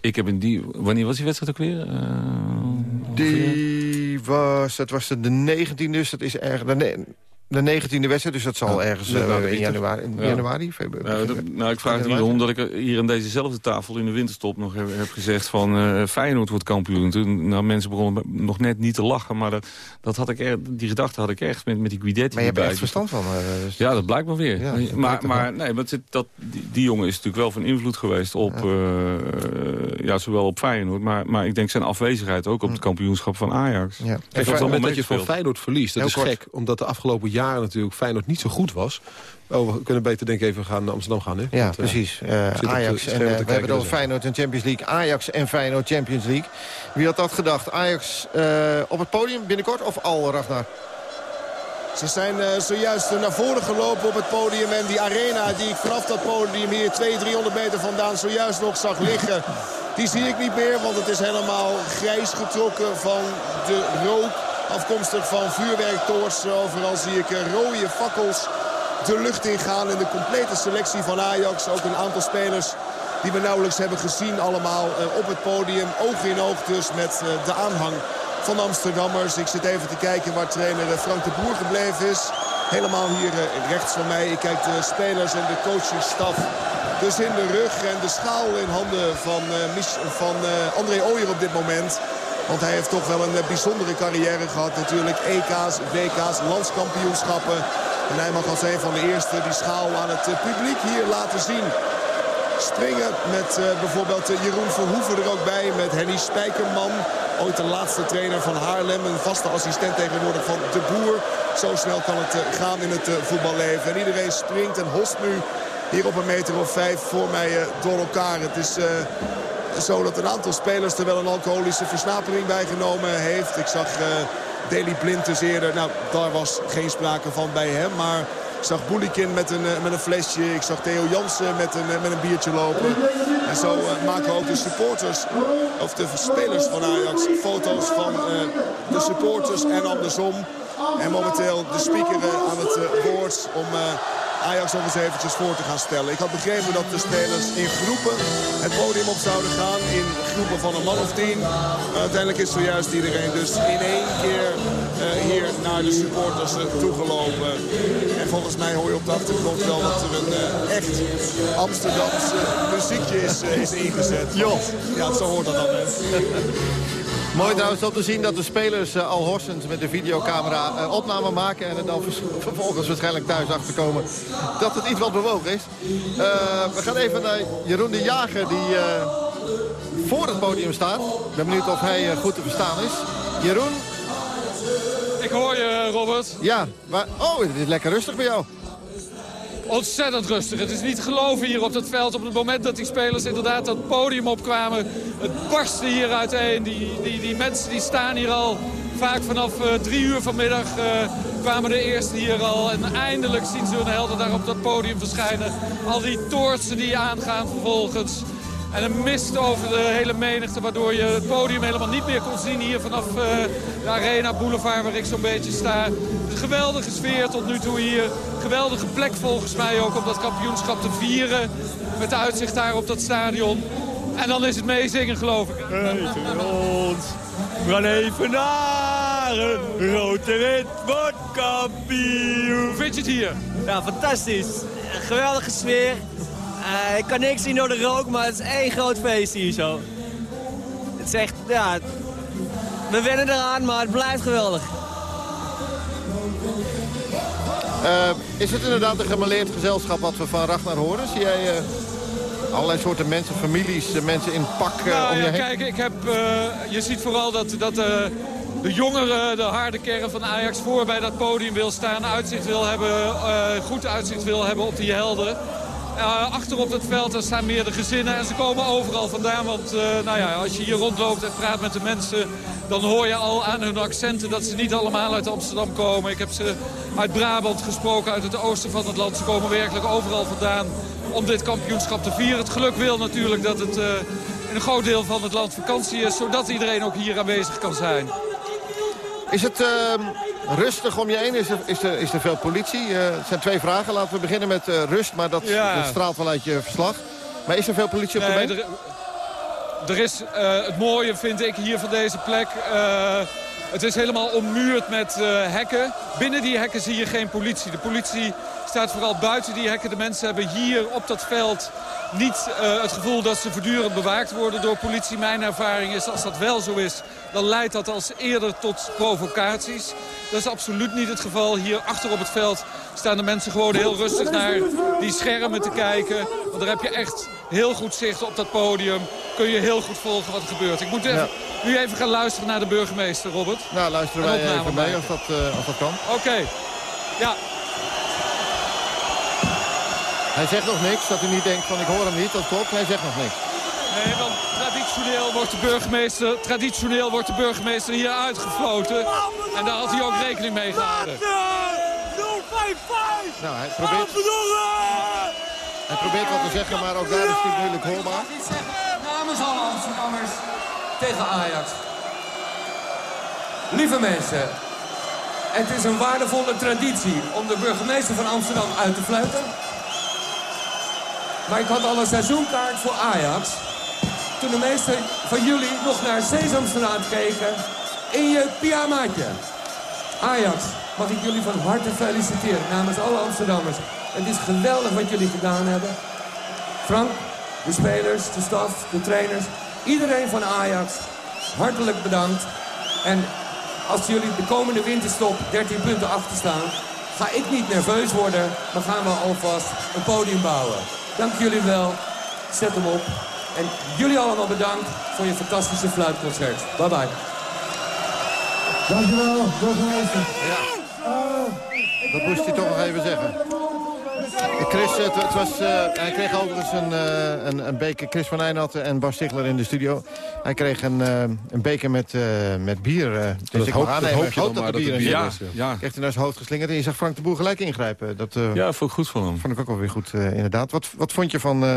ik heb in die... Wanneer was die wedstrijd ook weer? Uh, die was... Dat was de 19e, dus dat is erg... De 19e wedstrijd, dus dat zal ja, ergens uh, in januari, in ja. januari februari. Dat, nou, ik vraag het hier omdat ik hier aan dezezelfde tafel in de winterstop nog heb, heb gezegd van uh, Feyenoord wordt kampioen. Toen nou, mensen begonnen nog net niet te lachen, maar dat, dat had ik er, die gedachte had ik echt met, met die Guidetti. Maar je hebt er echt verstand van. Uh, dus ja, dat blijkt maar weer. Ja, maar maar nee, maar dat, die, die, jongen is natuurlijk wel van invloed geweest op, ja. zowel op Feyenoord, maar, maar ik denk zijn afwezigheid ook op het kampioenschap van Ajax. Ja. Kijk, op het moment dat je van Feyenoord verliest, dat Heel is kort. gek, omdat de afgelopen jaren natuurlijk Feyenoord niet zo goed was. Oh, we kunnen beter denk ik even gaan naar Amsterdam gaan. Hè? Ja, Want, precies. Uh, Ajax en, uh, we hebben het over Feyenoord en Champions League. Ajax en Feyenoord Champions League. Wie had dat gedacht? Ajax uh, op het podium binnenkort of al, Ragnar? Ze zijn uh, zojuist naar voren gelopen op het podium. En die arena die ik vanaf dat podium hier 200, 300 meter vandaan zojuist nog zag liggen... die zie ik niet meer, want het is helemaal grijs getrokken van de rook Afkomstig van vuurwerktoorts. Overal zie ik rode fakkels de lucht ingaan. In de complete selectie van Ajax. Ook een aantal spelers die we nauwelijks hebben gezien allemaal op het podium. Oog in oog dus met de aanhang van Amsterdammers. Ik zit even te kijken waar trainer Frank de Boer gebleven is. Helemaal hier rechts van mij. Ik kijk de spelers en de coachingstaf dus in de rug. En de schaal in handen van, van André Ooyer op dit moment. Want hij heeft toch wel een eh, bijzondere carrière gehad natuurlijk. EK's, WK's, landskampioenschappen. En hij mag als een van de eerste die schaal aan het eh, publiek hier laten zien. Springen met uh, bijvoorbeeld Jeroen Verhoeven er ook bij. Met Henny Spijkerman. Ooit de laatste trainer van Haarlem. Een vaste assistent tegenwoordig van De Boer. Zo snel kan het gaan in het voetballeven. En iedereen springt en host nu hier op een meter of vijf voor mij door elkaar. Het is zo dat een aantal spelers er wel een alcoholische versnapering bij genomen heeft. Ik zag uh, Daley Blind dus eerder. Nou, daar was geen sprake van bij hem. Maar ik zag Boelikin met een, met een flesje. Ik zag Theo Jansen met een, met een biertje lopen. En zo maken ook de supporters, of de spelers van Ajax, foto's van de supporters en andersom. En momenteel de speaker aan het woord om Ajax nog eens eventjes voor te gaan stellen. Ik had begrepen dat de spelers in groepen het podium op zouden gaan. In groepen van een man of tien. Maar uiteindelijk is zojuist iedereen dus in één keer uh, hier naar de supporters uh, toegelopen. En volgens mij hoor je op de achtergrond wel dat er een uh, echt Amsterdamse muziekje is, is ingezet. Jo. Ja, zo hoort dat dan. Mooi trouwens om te zien dat de spelers uh, al horsend met de videocamera uh, opname maken. En er dan vervolgens waarschijnlijk thuis achterkomen dat het iets wat bewogen is. Uh, we gaan even naar Jeroen de Jager die voor het podium staat. Ik ben benieuwd of hij goed te verstaan is. Jeroen? Ik hoor je, Robert. Ja, maar... Oh, het is lekker rustig bij jou ontzettend rustig. Het is niet geloven hier op dat veld. Op het moment dat die spelers inderdaad dat podium opkwamen. Het barstte hier uiteen. Die, die, die mensen die staan hier al vaak vanaf uh, drie uur vanmiddag. Uh, kwamen de eerste hier al. En eindelijk zien ze hun helden daar op dat podium verschijnen. Al die toortsen die aangaan vervolgens. En een mist over de hele menigte, waardoor je het podium helemaal niet meer kon zien hier vanaf uh, de Arena Boulevard waar ik zo'n beetje sta. Een geweldige sfeer tot nu toe hier. Geweldige plek volgens mij ook om dat kampioenschap te vieren. Met de uitzicht daar op dat stadion. En dan is het meezingen geloof ik. Ons. We gaan even naar een wit wordt kampioen. Hoe vind je het hier? Ja, fantastisch. geweldige sfeer. Uh, ik kan niks zien door de rook, maar het is één groot feest hier zo. Het is echt, ja... We wennen eraan, maar het blijft geweldig. Uh, is het inderdaad een gemaleerd gezelschap wat we van Ragnar horen? Zie jij uh, allerlei soorten mensen, families, mensen in pak nou, om je ja, heen? Kijk, ik heb, je ziet vooral dat, dat de jongeren, de harde kern van Ajax voor bij dat podium wil staan. Uitzicht wil hebben, goed uitzicht wil hebben op die helden. Uh, achter op het veld daar staan meerdere gezinnen en ze komen overal vandaan. Want uh, nou ja, als je hier rondloopt en praat met de mensen... dan hoor je al aan hun accenten dat ze niet allemaal uit Amsterdam komen. Ik heb ze uit Brabant gesproken, uit het oosten van het land. Ze komen werkelijk overal vandaan om dit kampioenschap te vieren. Het geluk wil natuurlijk dat het in een groot deel van het land vakantie is... zodat iedereen ook hier aanwezig kan zijn. Is het ehm, rustig om je heen? Is er, is er, is er veel politie? Uh, het zijn twee vragen. Laten we beginnen met uh, rust, maar dat, Ja. dat straalt wel uit je verslag. Maar is er veel politie op de Nee, been? er, er is eh, het mooie, vind ik, hier van deze plek. Het is helemaal ommuurd met eh, hekken. Binnen die hekken zie je geen politie. De politie staat vooral buiten die hekken. De mensen hebben hier op dat veld niet eh, het gevoel dat ze voortdurend bewaakt worden door politie. Mijn ervaring is, als dat wel zo is, dan leidt dat als eerder tot provocaties. Dat is absoluut niet het geval. Hier achter op het veld staan de mensen gewoon heel rustig naar die schermen te kijken. Want daar heb je echt heel goed zicht op dat podium. Kun je heel goed volgen wat er gebeurt. Ik moet even, nu even gaan luisteren naar de burgemeester, Robert. Nou, luisteren wij even mee als dat, eh, als dat kan. Oké, ja. Hij zegt nog niks, dat u niet denkt van ik hoor hem niet. Dat klopt, hij zegt nog niks. Nee, want traditioneel wordt de burgemeester, traditioneel wordt de burgemeester hier uitgefloten. En daar had hij ook rekening mee gehouden. Nou, hij probeert, hij probeert wat te zeggen, maar ook daar is hij moeilijk hoorbaar. Namens alle Amsterdammers tegen Ajax. Lieve mensen, het is een waardevolle traditie om de burgemeester van Amsterdam uit te fluiten. Maar ik had al een seizoenkaart voor Ajax. Toen de meesten van jullie nog naar Sesamstraat keken in je pyjamaatje. Ajax, mag ik jullie van harte feliciteren namens alle Amsterdammers. Het is geweldig wat jullie gedaan hebben. Frank, de spelers, de staf, de trainers, iedereen van Ajax, hartelijk bedankt. En als jullie de komende winterstop 13 punten achter staan, ga ik niet nerveus worden, maar gaan we alvast een podium bouwen. Dank jullie wel, zet hem op. En jullie allemaal bedankt voor je fantastische fluitconcert. Bye bye. Dankjewel, burgemeester. Dat moest hij toch nog even zeggen. Chris, het, het was, eh, hij kreeg overigens een, eh, een, een beker. Chris van Eijnatten en Bas Stigler in de studio. Hij kreeg een, eh, een beker met, eh, met bier. eh, dus ik hoop- dat aannemen. hoop je er maar dat bier het in bier zit. is, ja. Ja. Hij naar zijn hoofd geslingerd. En je zag Frank de Boer gelijk ingrijpen. Dat eh, Ja, vond ik goed van hem. vond ik ook wel weer goed, eh, inderdaad. Wat, wat vond je van eh,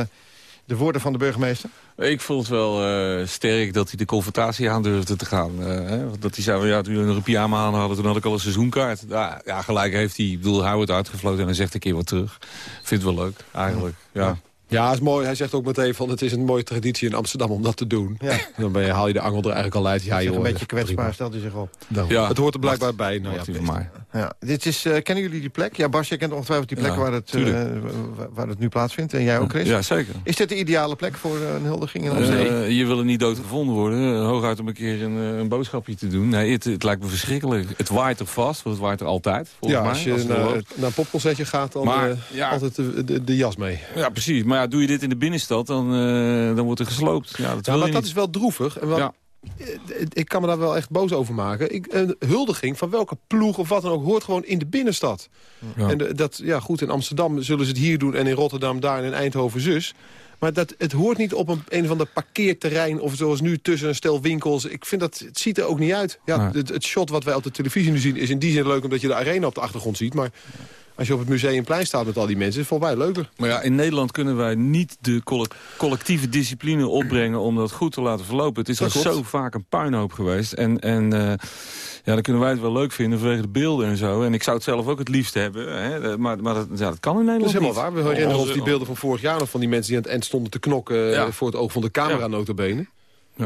de woorden van de burgemeester? Ik vond het wel eh, sterk dat hij de confrontatie aan durfde te gaan. eh, hè? Dat hij zei, ja, toen jullie nog een pyjama aan hadden, toen had ik al een seizoenkaart. Ja, ja gelijk heeft hij, ik bedoel, hij wordt uitgefloten en hij zegt een keer wat terug. Vind het wel leuk, eigenlijk. Ja. Ja, is mooi. Hij zegt ook meteen van het is een mooie traditie in Amsterdam om dat te doen. Ja. Dan ben je, haal je de angel er eigenlijk al uit. Ja, joh, een beetje prima. kwetsbaar, stelt hij zich op. Ja, het hoort er blijkbaar bij. Nou, ja, best. maar. Ja, dit is, eh, kennen jullie die plek? Ja, Bas, jij kent ongetwijfeld die plek Ja, waar, het, eh, waar- het nu plaatsvindt. En jij ook, Chris? Ja, zeker. Is dit de ideale plek voor eh, een huldiging in Amsterdam? Eh, je wil er niet dood gevonden worden. Eh, hooguit om een keer een, eh, een boodschapje te doen. Nee, het, het lijkt me verschrikkelijk. Het waait er vast, want het waait er altijd. Volgens Ja, mij, als je naar, naar een popconcertje gaat, dan Maar, eh, ja. altijd de, de, de jas mee. Ja, precies. Maar ja, doe je dit in de binnenstad, dan, eh, dan wordt er gesloopt. Ja, dat Ja, maar dat niet. is wel droevig. En Ja. Eh, Ik kan me daar wel echt boos over maken. Ik, een huldiging van welke ploeg of wat dan ook hoort gewoon in de binnenstad. Ja. En de- dat, ja goed, in Amsterdam zullen ze het hier doen en in Rotterdam daar en in Eindhoven zus. Maar dat, het hoort niet op een, een van de parkeerterrein of zoals nu tussen een stel winkels. Ik vind dat, het ziet er ook niet uit. Ja, Nee. het, het shot wat wij op de televisie nu zien is in die zin leuk omdat je de arena op de achtergrond ziet. Maar als je op het Museumplein staat met al die mensen, is het volgens mij leuker. Maar ja, in Nederland kunnen wij niet de colle- collectieve discipline opbrengen... om dat goed te laten verlopen. Het is Dat al klopt. zo vaak een puinhoop geweest. En, en eh, ja, dan kunnen wij het wel leuk vinden vanwege de beelden en zo. En ik zou het zelf ook het liefst hebben. Hè? Maar, maar dat, ja, dat kan in Dat Nederland is helemaal niet. waar. We herinneren ons Onze- die beelden van vorig jaar nog van die mensen die aan het eind stonden te knokken eh, Ja. voor het oog van de camera Ja. notabene.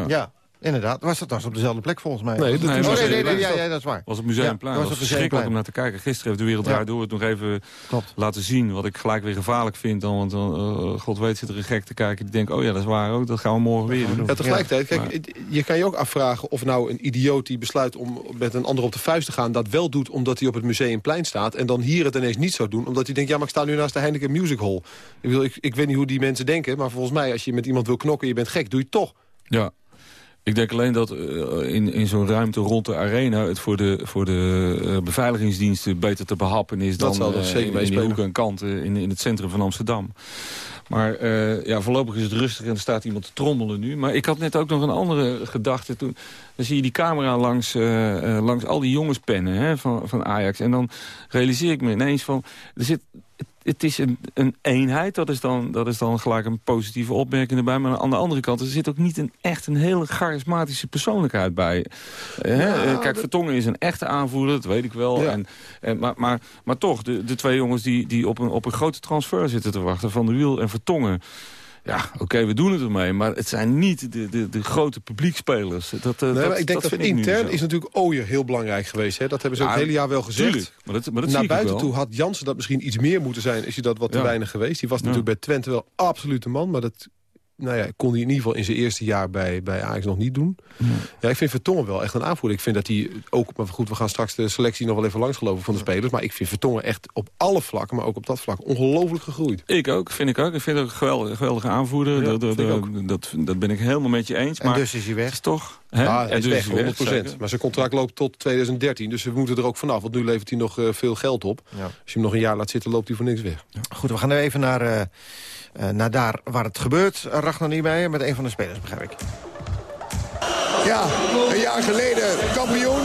Ja. Inderdaad. Was dat was op dezelfde plek volgens mij? Nee, dat Nee, oh, nee, nee, nee, ja, ja, dat is waar. was op Museumplein. Ja, dat was was verschrikkelijk om naar te kijken. Gisteren heeft de Wereld Ja. Door het nog even Klopt. laten zien. Wat ik gelijk weer gevaarlijk vind. Dan, want dan, eh, god weet zit er een gek te kijken. Die denkt, oh ja, dat is waar ook. Dat gaan we morgen weer doen. Ja, tegelijkertijd, kijk, Maar- het- je kan je ook afvragen of nou een idioot die besluit om met een ander op de vuist te gaan... dat wel doet omdat hij op het Museumplein staat... en dan hier het ineens niet zou doen, omdat hij denkt... ja, maar ik sta nu naast de Heineken Music Hall. Ik, bedoel, ik, ik weet niet hoe die mensen denken, maar volgens mij... als je met iemand wil knokken en je bent gek, doe je het toch. Ja. Ik denk alleen dat uh, in, in zo'n ruimte rond de arena... het voor de, voor de uh, beveiligingsdiensten beter te behappen is... Dat dan zal er zeker in, in die hoeken en kanten in, in het centrum van Amsterdam. Maar uh, ja, voorlopig is het rustig en er staat iemand te trommelen nu. Maar ik had net ook nog een andere gedachte. Toen, dan zie je die camera langs, langs al die jongenspennen hè, van, van Ajax. En dan realiseer ik me ineens van... Er zit, het is een, een eenheid, dat is, dan, dat is dan gelijk een positieve opmerking erbij. Maar aan de andere kant, er zit ook niet een, echt een hele charismatische persoonlijkheid bij. Ja, Kijk, Vertongen is een echte aanvoerder, dat weet ik wel. Ja. En, en, maar, maar, maar toch, de, de twee jongens die, die op, een, op een grote transfer zitten te wachten... Van de Wiel en Vertongen... Ja, oké, okay, we doen het ermee. Maar het zijn niet de, de, de grote publiekspelers. Dat, uh, nee, dat, ik denk dat, dat intern is natuurlijk Ooyer heel belangrijk geweest. Hè? Dat hebben ze ja, het hele jaar wel gezegd. Tuurlijk, maar dat, maar dat Naar buiten toe had Jansen dat misschien iets meer moeten zijn. Is hij dat wat te Ja. weinig geweest. Die was natuurlijk bij Twente wel absoluut de man. Maar dat nou ja, kon hij in ieder geval in zijn eerste jaar bij, bij Ajax nog niet doen. Ja. ik vind Vertongen wel echt een aanvoerder. Ik vind dat hij ook, maar goed, we gaan straks de selectie nog wel even langsgelopen van de spelers. Maar ik vind Vertongen echt op alle vlakken, maar ook op dat vlak, ongelooflijk gegroeid. Ik ook, vind ik ook. Ik vind het een geweldige, geweldige aanvoerder. Ja, dat, dat, ben ik helemaal met je eens. En maar dus is hij weg. is toch... Hè? Ja, En hij is dus weg, hij 100 zeker. Maar zijn contract loopt tot 2013, dus we moeten er ook vanaf. Want nu levert hij nog eh, veel geld op. Ja. Als je hem nog een jaar laat zitten, loopt hij voor niks weg. Goed, we gaan nu even naar, eh, naar daar waar het gebeurt. Ragnar Niemeyer met een van de spelers, begrijp ik. Ja, een jaar geleden kampioen,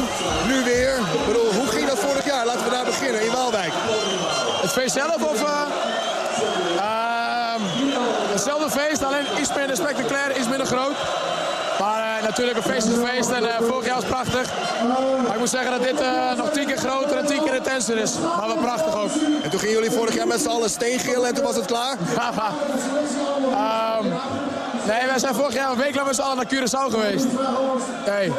nu weer. Ik bedoel, hoe ging dat vorig jaar? Laten we daar beginnen, in Waalwijk. Het feest zelf of... uh, ehm, hetzelfde feest, alleen iets minder spectaculair, iets minder groot. Maar uh, natuurlijk, een feest is een feest en uh, vorig jaar was prachtig. Maar ik moet zeggen dat dit uh, nog tien keer groter en tien keer intenser is. Maar wel prachtig ook. En toen gingen jullie vorig jaar met z'n allen steengillen en toen was het klaar? um, nee, wij zijn vorig jaar een week lang met z'n allen naar Curaçao geweest. Nee.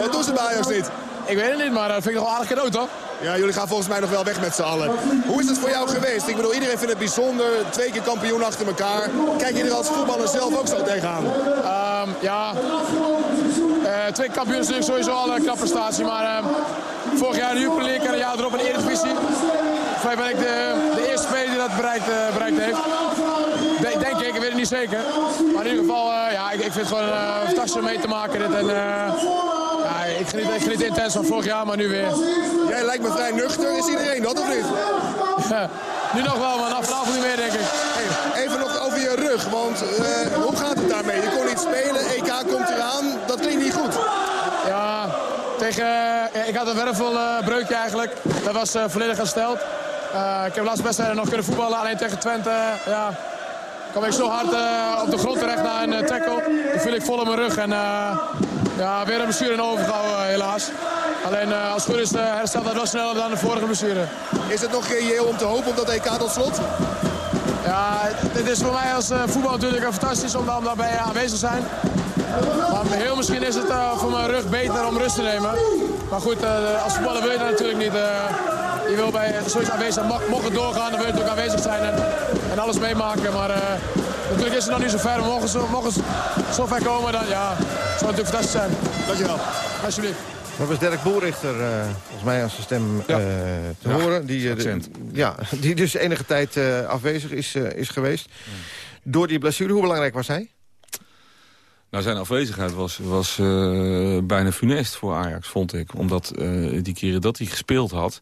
Dat doen ze bij Ajax niet. Ik weet het niet, maar dat vind ik nog wel aardig cadeau, toch? Ja, jullie gaan volgens mij nog wel weg met z'n allen. Hoe is het voor jou geweest? Ik bedoel, iedereen vindt het bijzonder. Twee keer kampioen achter elkaar. Kijk je er als voetballer zelf ook zo tegenaan? Um, ja, uh, twee kampioen is natuurlijk sowieso al een knappe prestatie. Maar uh, vorig jaar de Jupiler League en een jaar erop in de Eredivisie. Volgens mij ben ik de, de eerste speler die dat bereikt, uh, bereikt heeft. De, denk ik, ik weet het niet zeker. Maar in ieder geval, ja, ik, ik vind het gewoon fantastisch om mee te maken. Dit, en, ik, geniet, ik intens van vorig jaar, maar nu weer. Jij lijkt me vrij nuchter. Is iedereen dat of niet? nu nog wel, maar vanavond niet meer, denk ik. Hey, even nog over je rug, want uh, hoe gaat het daarmee? Je kon niet spelen, EK komt eraan. Dat klinkt niet goed. Ja, tegen, uh, ik had een wervelbreukje uh, eigenlijk. Dat was uh, volledig hersteld. ik heb de laatste wedstrijden nog kunnen voetballen, alleen tegen Twente. ja, kwam ik zo hard op de grond terecht na een tackle. Toen viel ik vol in mijn rug en ja, weer een blessure in overgehouden helaas. Alleen uh, als het goed is uh, herstelt dat wel sneller dan de vorige blessure. Is het nog reëel om te hopen op dat EK tot slot? Ja, dit is voor mij als voetbal natuurlijk fantastisch om, om daarbij aanwezig te zijn. Maar heel misschien is het voor mijn rug beter om rust te nemen. Maar goed, als voetballer wil je dat natuurlijk niet. Je wil bij zoiets aanwezig zijn. Mocht het doorgaan, dan wil je natuurlijk aanwezig zijn en, en alles meemaken. Maar natuurlijk is het nog niet zo ver. Mogen ze, mogen ze zo ver komen, dan ja, het zou natuurlijk fantastisch zijn. Dankjewel. Alsjeblieft. Dat was Dirk Boerichter, uh, volgens mij als zijn stem ja. uh, te ja, horen. Die, uh, de, ja, die dus enige tijd afwezig is, is geweest. Door die blessure, hoe belangrijk was hij? Nou, zijn afwezigheid was, was bijna funest voor Ajax, vond ik. Omdat die keren dat hij gespeeld had...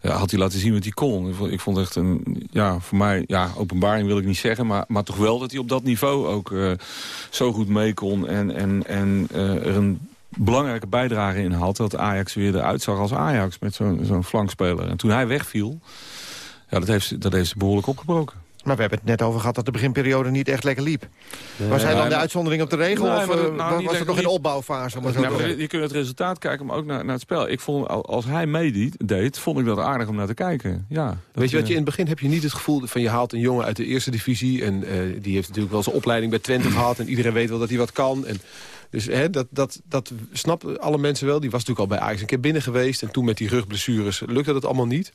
Had hij laten zien wat hij kon. Ik vond, echt een, ja, voor mij, ja, openbaring wil ik niet zeggen... maar, maar toch wel dat hij op dat niveau ook zo goed mee kon... en, en, en er een belangrijke bijdrage in had... dat Ajax weer eruit zag als Ajax met zo'n zo'n flankspeler. En toen hij wegviel, ja, dat, heeft, dat heeft ze behoorlijk opgebroken. Maar we hebben het net over gehad dat de beginperiode niet echt lekker liep. Nee, was hij dan de uitzondering op de regel? Nee, of dat, nou, was het nog in de opbouwfase? Maar nou, je kunt het resultaat kijken, maar ook naar, naar het spel. Ik vond, als hij meedeed, vond ik dat aardig om naar te kijken. Ja, Weet je wat, je in het begin heb je niet het gevoel van je haalt een jongen uit de eerste divisie. En uh, die heeft natuurlijk wel zijn opleiding bij Twente gehad. En iedereen weet wel dat hij wat kan. En dus hè, dat, dat, dat snappen alle mensen wel. Die was natuurlijk al bij Ajax een keer binnen geweest. En toen met die rugblessures lukte dat allemaal niet.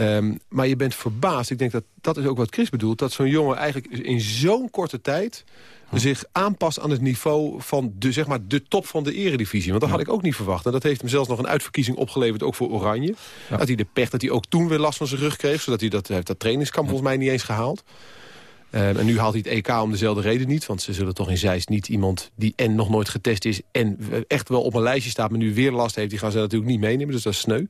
Um, maar je bent verbaasd. Ik denk dat dat is ook wat Chris bedoelt. Dat zo'n jongen eigenlijk in zo'n korte tijd zich aanpast aan het niveau van de, zeg maar, de top van de eredivisie. Want dat ja. had ik ook niet verwacht. En dat heeft hem zelfs nog een uitverkiezing opgeleverd, ook voor Oranje. Ja. Dat hij de pech, dat hij ook toen weer last van zijn rug kreeg. Zodat hij dat, heeft dat trainingskamp volgens mij niet eens gehaald. Ehm, en nu haalt hij het EK om dezelfde reden niet. Want ze zullen toch in Zeist niet iemand die en nog nooit getest is... en echt wel op een lijstje staat, maar nu weer last heeft... die gaan ze natuurlijk niet meenemen, dus dat is sneu.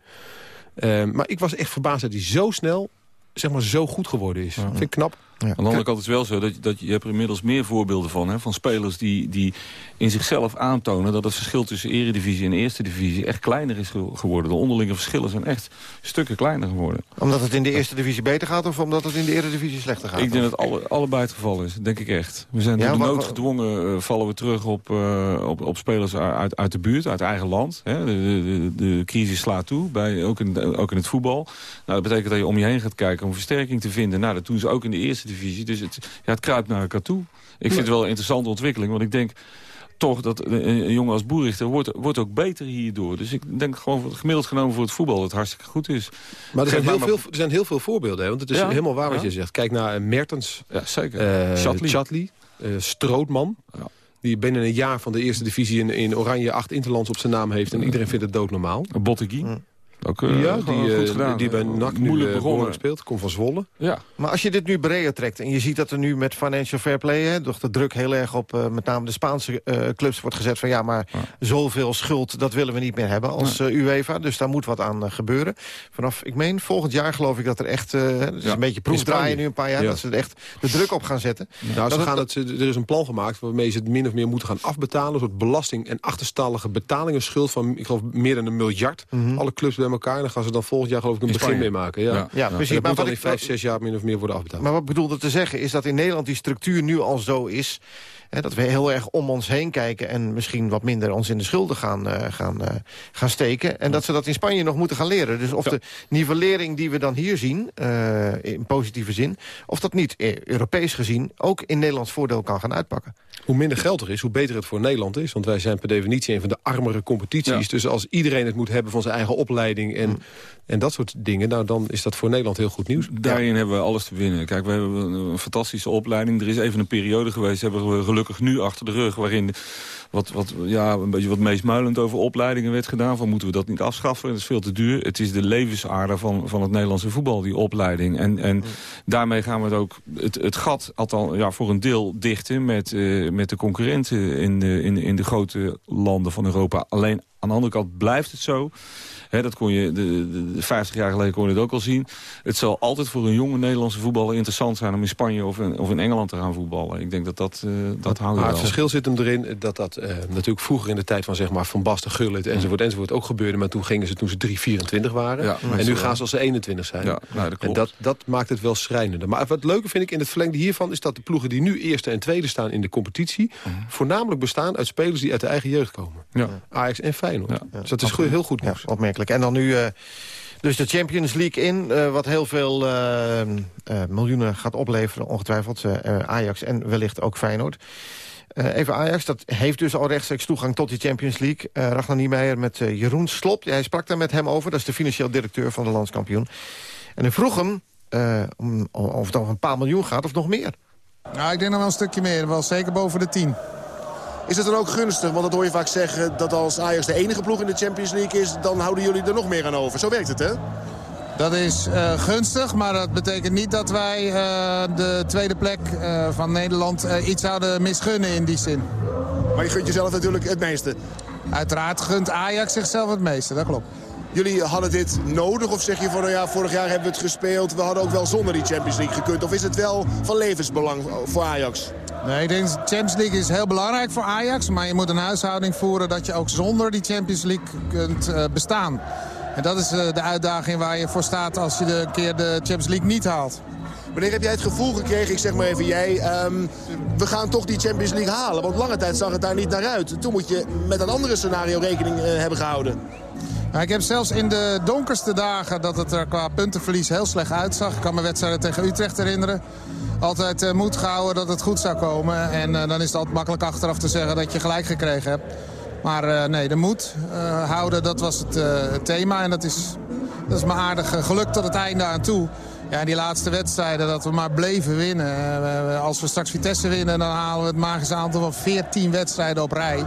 Ehm, maar ik was echt verbaasd dat hij zo snel zeg maar, zo goed geworden is. Vind ik knap. Aan de andere kant is het wel zo dat, dat je hebt er inmiddels meer voorbeelden van. Hè, van spelers die, die in zichzelf aantonen dat het verschil tussen eredivisie en eerste divisie echt kleiner is geworden. De onderlinge verschillen zijn echt stukken kleiner geworden. Omdat het in de eerste divisie beter gaat of omdat het in de eredivisie slechter gaat? Ik denk dat alle, allebei het geval is, denk ik echt. We zijn door de nood gedwongen, uh, vallen we terug op, uh, op, op spelers uit, uit de buurt, uit eigen land. Hè. De, de, de, crisis slaat toe, bij, ook, in, ook in het voetbal. Nou, dat betekent dat je om je heen gaat kijken om versterking te vinden. Nou, dat doen ze ook in de eerste divisie. Dus het, ja, het kruipt naar elkaar toe. Ik vind het wel een interessante ontwikkeling. Want ik denk toch dat een, jongen als boerrichter wordt, wordt ook beter hierdoor. Dus ik denk gewoon gemiddeld genomen voor het voetbal dat het hartstikke goed is. Maar er zijn, heel, veel, er zijn heel veel voorbeelden. Hè? Want het is helemaal waar wat je zegt. Kijk naar uh, Mertens, ja, zeker. Uh, Chatley, uh, Strootman. Ja. Die binnen een jaar van de eerste divisie in, in Oranje acht interlands op zijn naam heeft. En iedereen vindt het doodnormaal. Bottegui. Ook, uh, ja, die, uh, die bij NAC nu Moeilijk begonnen speelt. Komt van Zwolle. Ja. Maar als je dit nu breder trekt... en je ziet dat er nu met financial fair play... Hè, toch de druk heel erg op uh, met name de Spaanse clubs wordt gezet... van ja, maar ja. zoveel schuld, dat willen we niet meer hebben als UEFA. Dus daar moet wat aan gebeuren. Vanaf, ik meen, volgend jaar geloof ik dat er echt... het is ja. een beetje proefdraaien nu een paar jaar... dat ze er echt de druk op gaan zetten. Nou, ze gaan het, er is een plan gemaakt... waarmee ze het min of meer moeten gaan afbetalen. Een soort belasting- en achterstallige betalingen schuld van... ik geloof meer dan een miljard. Mhm. -hmm. Alle clubs bij elkaar... En dan gaan ze dan volgend jaar geloof ik een begin mee maken. Ja, ja. ja precies. En dat moet dan in vijf, zes jaar min of meer worden afbetaald. Maar wat bedoelde te zeggen is dat in Nederland die structuur nu al zo is... Hè, dat we heel erg om ons heen kijken... en misschien wat minder ons in de schulden gaan, uh, gaan, uh, gaan steken. En dat ze dat in Spanje nog moeten gaan leren. Dus of ja. de nivellering die we dan hier zien, uh, in positieve zin... of dat niet Europees gezien ook in Nederlands voordeel kan gaan uitpakken. Hoe minder geld er is, hoe beter het voor Nederland is. Want wij zijn per definitie een van de armere competities. Ja. Dus als iedereen het moet hebben van zijn eigen opleiding... en, mm. en dat soort dingen, nou, dan is dat voor Nederland heel goed nieuws. Daarin ja. hebben we alles te winnen. Kijk, we hebben een fantastische opleiding. Er is even een periode geweest, hebben we gelukkig nu achter de rug... waarin wat, wat, ja, een beetje wat meesmuilend over opleidingen werd gedaan. Van moeten we dat niet afschaffen? Dat is veel te duur. Het is de levensader van, van het Nederlandse voetbal, die opleiding. En, en mm. daarmee gaan we het ook het, het gat althans, ja, voor een deel dichten... met, uh, met de concurrenten in de, in, in de grote landen van Europa. Alleen aan de andere kant blijft het zo... He, dat kon je, de, de, de, 50 jaar geleden kon je het ook al zien. Het zal altijd voor een jonge Nederlandse voetballer interessant zijn... om in Spanje of in, of in Engeland te gaan voetballen. Ik denk dat dat, uh, dat houdt Maar het verschil zit hem erin dat dat uh, natuurlijk vroeger in de tijd van zeg maar Van Basten, Gullit enzovoort, enzovoort ook gebeurde. Maar toen gingen ze toen ze 3, 24 waren. Ja, en nu gaan ze als ze 21 zijn. Ja, nou, dat en dat, dat maakt het wel schrijnender. Maar wat leuke vind ik in het verlengde hiervan... is dat de ploegen die nu eerste en tweede staan in de competitie... Mm. voornamelijk bestaan uit spelers die uit de eigen jeugd komen. Ja. Ajax en Feyenoord. Dus dat is heel goed nieuws. Ja, En dan nu... Uh, dus de Champions League in, uh, wat heel veel uh, miljoenen gaat opleveren, ongetwijfeld. Ajax en wellicht ook Feyenoord. even Ajax, dat heeft dus al rechtstreeks toegang tot die Champions League. Uh, Ragnar Niemeyer met Jeroen Slop, hij sprak daar met hem over. Dat is de financieel directeur van de landskampioen. En hij vroeg hem of het over een paar miljoen gaat of nog meer. Nou, ik denk dan wel een stukje meer, wel zeker boven de tien. Is het dan ook gunstig? Want dat hoor je vaak zeggen dat als Ajax de enige ploeg in de Champions League is... dan houden jullie er nog meer aan over. Zo werkt het, hè? Dat is uh, gunstig, maar dat betekent niet dat wij uh, de tweede plek uh, van Nederland iets zouden misgunnen in die zin. Maar je gunt jezelf natuurlijk het meeste? Uiteraard gunt Ajax zichzelf het meeste, dat klopt. Jullie hadden dit nodig of zeg je van nou ja, vorig jaar hebben we het gespeeld... we hadden ook wel zonder die Champions League gekund? Of is het wel van levensbelang voor Ajax? Nee, ik denk de Champions League is heel belangrijk voor Ajax. Maar je moet een huishouding voeren dat je ook zonder die Champions League kunt uh, bestaan. En dat is uh, de uitdaging waar je voor staat als je de, een keer de Champions League niet haalt. Wanneer heb jij het gevoel gekregen, ik zeg maar even jij... Um, we gaan toch die Champions League halen? Want lange tijd zag het daar niet naar uit. Toen moet je met een andere scenario rekening uh, hebben gehouden. Nou, ik heb zelfs in de donkerste dagen dat het er qua puntenverlies heel slecht uitzag. Ik kan me wedstrijden tegen Utrecht herinneren altijd uh, moed gehouden dat het goed zou komen. En uh, dan is het altijd makkelijk achteraf te zeggen dat je gelijk gekregen hebt. Maar uh, nee, de moed houden, dat was het, het, thema. En dat is, dat is me aardig gelukt tot het einde aan toe. Ja, die laatste wedstrijden, dat we maar bleven winnen. als we straks Vitesse winnen, dan halen we het magische aantal van 14 wedstrijden op rij.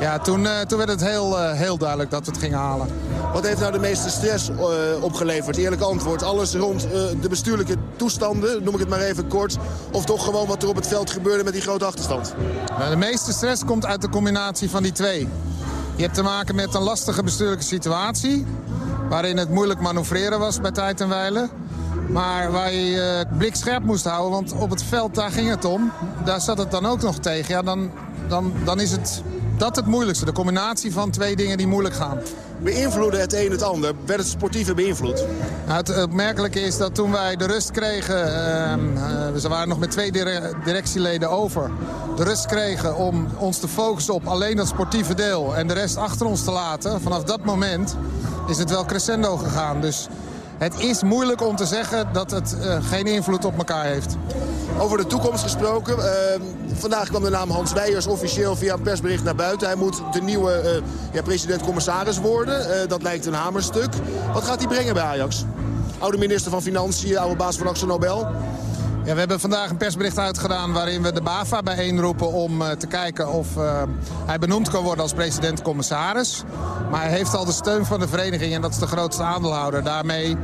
Ja, toen, toen werd het heel, heel duidelijk dat we het gingen halen. Wat heeft nou de meeste stress opgeleverd? Eerlijk antwoord. Alles rond de bestuurlijke toestanden, noem ik het maar even kort. Of toch gewoon wat er op het veld gebeurde met die grote achterstand? Nou, de meeste stress komt uit de combinatie van die twee. Je hebt te maken met een lastige bestuurlijke situatie... waarin het moeilijk manoeuvreren was bij tijd en wijle. Maar waar je blik scherp moest houden, want op het veld daar ging het om. Daar zat het dan ook nog tegen. Ja, dan, dan, dan is het dat het moeilijkste. De combinatie van twee dingen die moeilijk gaan. Beïnvloedde het een het ander? Werd het sportieve beïnvloed? Nou, het opmerkelijke is dat toen wij de rust kregen... Uh, ze waren nog met twee directieleden over... de rust kregen om ons te focussen op alleen dat sportieve deel... en de rest achter ons te laten. Vanaf dat moment is het wel crescendo gegaan. Dus het is moeilijk om te zeggen dat het uh, geen invloed op elkaar heeft. Over de toekomst gesproken. Uh, vandaag kwam de naam Hans Weijers officieel via een persbericht naar buiten. Hij moet de nieuwe uh, ja, president-commissaris worden. dat lijkt een hamerstuk. Wat gaat hij brengen bij Ajax? Oude minister van Financiën, oude baas van Axel Nobel. Ja, we hebben vandaag een persbericht uitgedaan waarin we de BAVA bijeenroepen om uh, te kijken of uh, hij benoemd kan worden als president-commissaris. Maar hij heeft al de steun van de vereniging en dat is de grootste aandeelhouder. Daarmee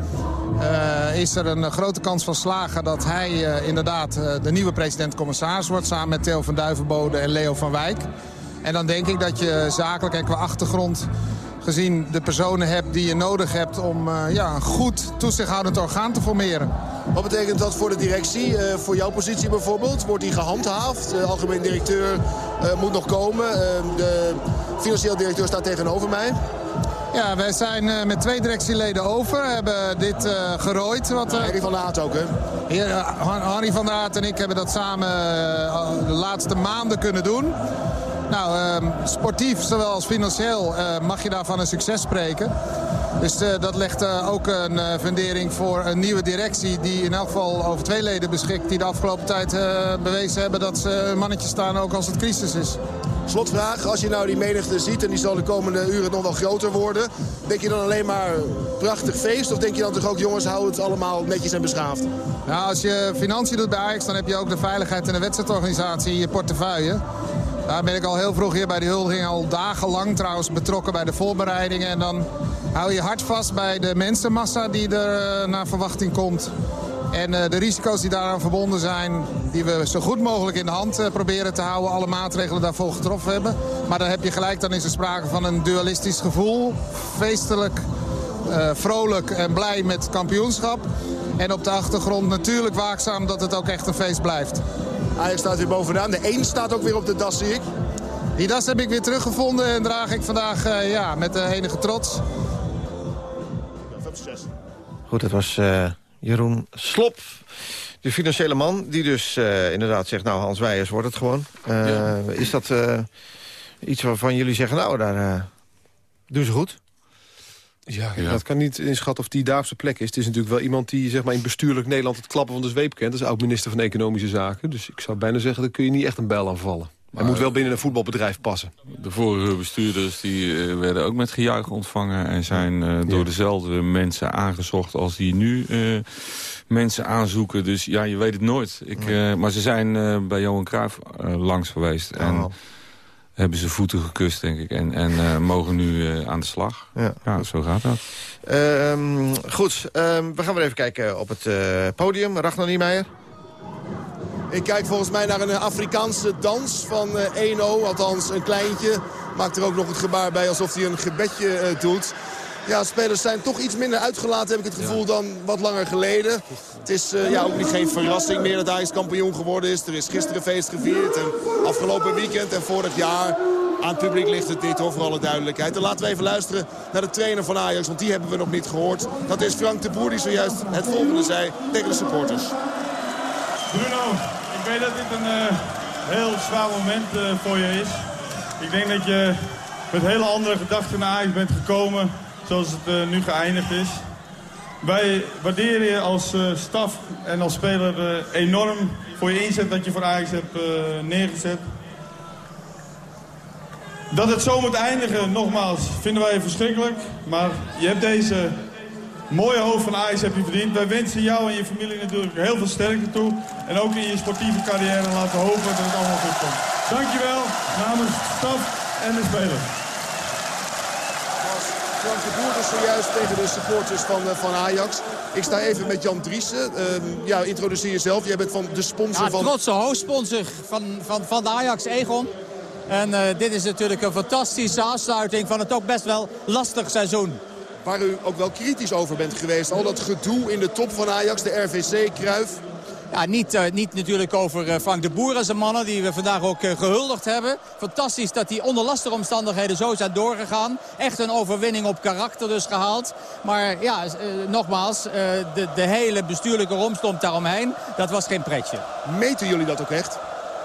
uh, is er een grote kans van slagen dat hij inderdaad de nieuwe president-commissaris wordt... samen met Theo van Duivenbode en Leo van Wijk. En dan denk ik dat je zakelijk en qua achtergrond gezien de personen hebt die je nodig hebt om uh, ja, een goed toezichthoudend orgaan te formeren. Wat betekent dat voor de directie, uh, voor jouw positie bijvoorbeeld? Wordt die gehandhaafd? De algemeen directeur uh, moet nog komen. de financieel directeur staat tegenover mij. Ja, wij zijn met twee directieleden over. hebben dit uh, gerooid. Wat, uh, Harry van der Haat ook, hè? Heer, Harry van der Haat en ik hebben dat samen de laatste maanden kunnen doen. Nou, uh, sportief zowel als financieel uh, mag je daarvan een succes spreken. Dus uh, dat legt uh, ook een fundering voor een nieuwe directie... die in elk geval over twee leden beschikt... die de afgelopen tijd bewezen hebben dat ze een mannetje staan ook als het crisis is. Slotvraag, als je nou die menigte ziet en die zal de komende uren nog wel groter worden... denk je dan alleen maar prachtig feest of denk je dan toch ook jongens hou het allemaal netjes en beschaafd? Nou, als je financiën doet bij Ajax dan heb je ook de veiligheid en de wedstrijdorganisatie in je portefeuille. Daar ben ik al heel vroeg hier bij de huldiging al dagenlang trouwens betrokken bij de voorbereidingen. En dan hou je hard vast bij de mensenmassa die er naar verwachting komt. En uh, de risico's die daaraan verbonden zijn, die we zo goed mogelijk in de hand uh, proberen te houden. Alle maatregelen daarvoor getroffen hebben. Maar dan heb je gelijk, dan is er sprake van een dualistisch gevoel. Feestelijk, vrolijk en blij met kampioenschap. En op de achtergrond natuurlijk waakzaam dat het ook echt een feest blijft. Ajax staat weer bovenaan. De 1 staat ook weer op de das, zie ik. Die das heb ik weer teruggevonden en draag ik vandaag uh, ja, met de enige trots. Goed, dat was uh, Jeroen Slop. De financiële man die dus uh, inderdaad zegt... nou, Hans Weijers wordt het gewoon. Ja. Is dat iets waarvan jullie zeggen... nou, daar doen ze goed? Ja, ja, dat kan niet inschatten of die daar op zijn plek is. Het is natuurlijk wel iemand die zeg maar, in bestuurlijk Nederland het klappen van de zweep kent. Dat is oud-minister van Economische Zaken. Dus ik zou bijna zeggen, daar kun je niet echt een bijl aan vallen. Hij moet wel binnen een voetbalbedrijf passen. De vorige bestuurders die, uh, werden ook met gejuich ontvangen... en zijn uh, door ja. dezelfde mensen aangezocht als die nu uh, mensen aanzoeken. Dus ja, je weet het nooit. Ik, maar ze zijn bij Johan Cruijff langs geweest. Oh. En hebben ze voeten gekust, denk ik. En, en uh, mogen nu uh, aan de slag. Ja, ja zo gaat dat. Um, goed, um, we gaan weer even kijken op het uh, podium. Ragnar Niemeyer. Ik kijk volgens mij naar een Afrikaanse dans van 1-0. Althans, een kleintje. Maakt er ook nog het gebaar bij alsof hij een gebedje doet. Ja, spelers zijn toch iets minder uitgelaten, heb ik het gevoel, dan wat langer geleden. Het is uh, ja, ook niet geen verrassing meer dat Ajax kampioen geworden is. Er is gisteren feest gevierd en afgelopen weekend en vorig jaar. Aan het publiek ligt het niet, hoor, voor alle duidelijkheid. En laten we even luisteren naar de trainer van Ajax, want die hebben we nog niet gehoord. Dat is Frank de Boer, die zojuist het volgende zei tegen de supporters. Bruno, ik weet dat dit een uh, heel zwaar moment uh, voor je is. Ik denk dat je met hele andere gedachten naar Ajax bent gekomen zoals het uh, nu geëindigd is. Wij waarderen je als uh, staf en als speler uh, enorm voor je inzet dat je voor Ajax hebt neergezet. Dat het zo moet eindigen, nogmaals, vinden wij verschrikkelijk. Maar je hebt deze mooie hoofd van Ajax heb je verdiend. Wij wensen jou en je familie natuurlijk heel veel sterkte toe. En ook in je sportieve carrière laten hopen dat het allemaal goed komt. Dankjewel namens staf en de spelers. Frank de Boer dus zojuist tegen de supporters van, eh, van Ajax. Ik sta even met Jan Driessen. Ehm, ja, introduceer jezelf. Jij bent van de sponsor Ja, van... trotse hoofdsponsor van, van, van de Ajax Egon. En eh, dit is natuurlijk een fantastische afsluiting van het ook best wel lastig seizoen. Waar u ook wel kritisch over bent geweest. Al dat gedoe in de top van Ajax, de RVC, Kruif. Niet, eh, niet natuurlijk over eh, Frank de Boer en zijn mannen, die we vandaag ook eh, gehuldigd hebben. Fantastisch dat die onder lastige omstandigheden zo zijn doorgegaan. Echt een overwinning op karakter dus gehaald. Maar ja, nogmaals, de, de hele bestuurlijke romstomp daaromheen, dat was geen pretje. Meten jullie dat ook echt?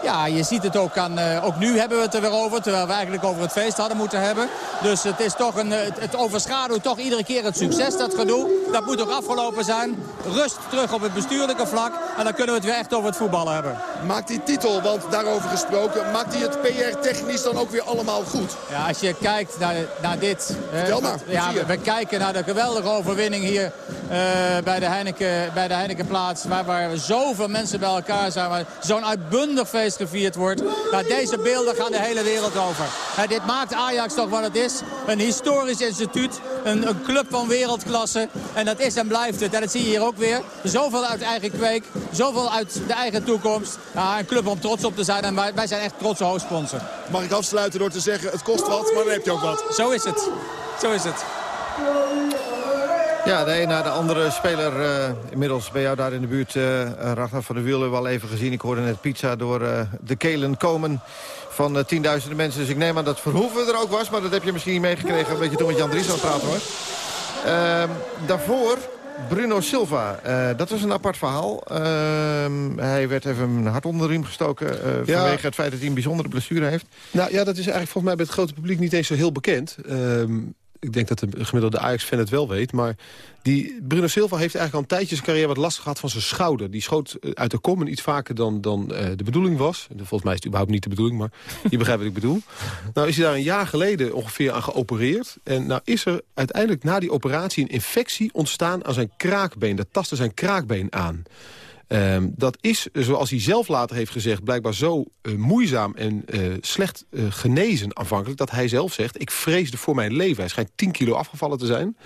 Ja, je ziet het ook aan... eh, ook nu hebben we het er weer over, terwijl we eigenlijk over het feest hadden moeten hebben. Dus het is toch een... Het, het overschaduwt toch iedere keer het succes, dat gedoe. Dat moet ook afgelopen zijn. Rust terug op het bestuurlijke vlak. En dan kunnen we het weer echt over het voetballen hebben. Maakt die titel, want daarover gesproken, maakt hij het PR-technisch dan ook weer allemaal goed? Ja, als je kijkt naar, naar dit... Vertel maar, Ja, we, we kijken naar de geweldige overwinning hier eh, bij, de Heineken, bij de Heinekenplaats. Waar, waar zoveel mensen bij elkaar zijn. Waar zo'n uitbundig feest gevierd wordt. Nou, deze beelden gaan de hele wereld over. Dit maakt Ajax toch wat het is. Een historisch instituut. Een, een club van wereldklasse. En dat is en blijft het. En dat zie je hier ook weer. Zoveel uit eigen kweek. Zoveel uit de eigen toekomst. Een club om trots op te zijn. En wij, wij zijn echt trotse hoofdsponsor. Mag ik afsluiten door te zeggen, het kost wat, maar dan heb je ook wat. Zo is het. Zo is het. Ja, de een na de andere speler. eh, inmiddels bij jou daar in de buurt, eh Ragnar van der Wiel, hebben we al even gezien. Ik hoorde net pizza door eh, de kelen komen van tienduizenden mensen. Dus ik neem aan dat Verhoeven er ook was, maar dat heb je misschien niet meegekregen... omdat je toen met Jan Dries aan het praten was. Ehm, daarvoor Bruno Silva. Dat was een apart verhaal. Ehm, hij werd even een hart onder de riem gestoken... Ja. vanwege het feit dat hij een bijzondere blessure heeft. Nou ja, dat is eigenlijk volgens mij bij het grote publiek niet eens zo heel bekend. Ik denk dat de gemiddelde Ajax-fan het wel weet. Maar die Bruno Silva heeft eigenlijk al een tijdje zijn carrière wat lastig gehad van zijn schouder. Die schoot eh, uit de kom en iets vaker dan, dan eh, de bedoeling was. Volgens mij is het überhaupt niet de bedoeling, maar je begrijpt wat ik bedoel. Nou is hij daar een jaar geleden ongeveer aan geopereerd. En nou is er uiteindelijk na die operatie een infectie ontstaan aan zijn kraakbeen. Dat tastte zijn kraakbeen aan. Ehm, dat is, zoals hij zelf later heeft gezegd... blijkbaar zo eh, moeizaam en eh, slecht eh, genezen aanvankelijk... dat hij zelf zegt, ik vreesde voor mijn leven. Hij schijnt 10 kilo afgevallen te zijn.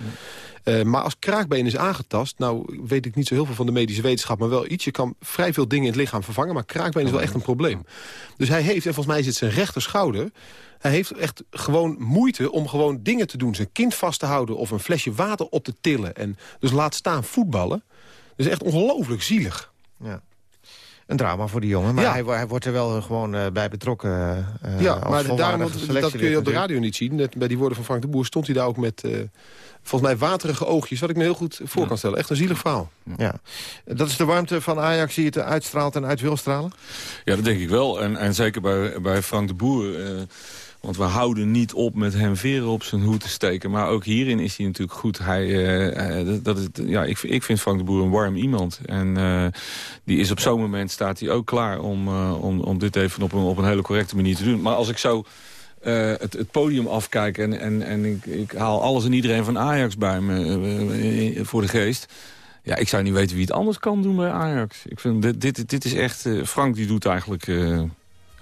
Eh, maar als kraakbeen is aangetast... nou weet ik niet zo heel veel van de medische wetenschap... maar wel iets, je kan vrij veel dingen in het lichaam vervangen... maar kraakbeen is wel echt een probleem. Dus hij heeft, en volgens mij is het zijn rechterschouder... Hij heeft echt gewoon moeite om gewoon dingen te doen. Zijn kind vast te houden of een flesje water op te tillen. En dus laat staan voetballen. Dat is echt ongelooflijk zielig. Ja. Een drama voor die jongen, maar Ja. hij, hij wordt er wel gewoon eh, bij betrokken. eh, ja, maar daarom, dat kun je op de radio niet zien. Net bij die woorden van Frank de Boer stond hij daar ook met... eh, volgens mij waterige oogjes, wat ik me heel goed voor kan stellen. Echt een zielig verhaal. Ja. Dat is de warmte van Ajax die het uitstraalt en uit wil stralen? Ja, dat denk ik wel. En, en zeker bij, bij Frank de Boer. Want we houden niet op met hem veren op zijn hoed te steken. Maar ook hierin is hij natuurlijk goed. Hij, eh, eh, dat, is, ja, ik, ik vind Frank de Boer een warm iemand. En eh, die is op zo'n moment staat hij ook klaar om, om, om dit even op een, op een hele correcte manier te doen. Maar als ik zo het, het podium afkijk en, en, en ik, ik haal alles en iedereen van Ajax bij me voor de geest... Ja, ik zou niet weten wie het anders kan doen bij Ajax. Ik vind dit, dit, dit is echt... Frank die doet eigenlijk,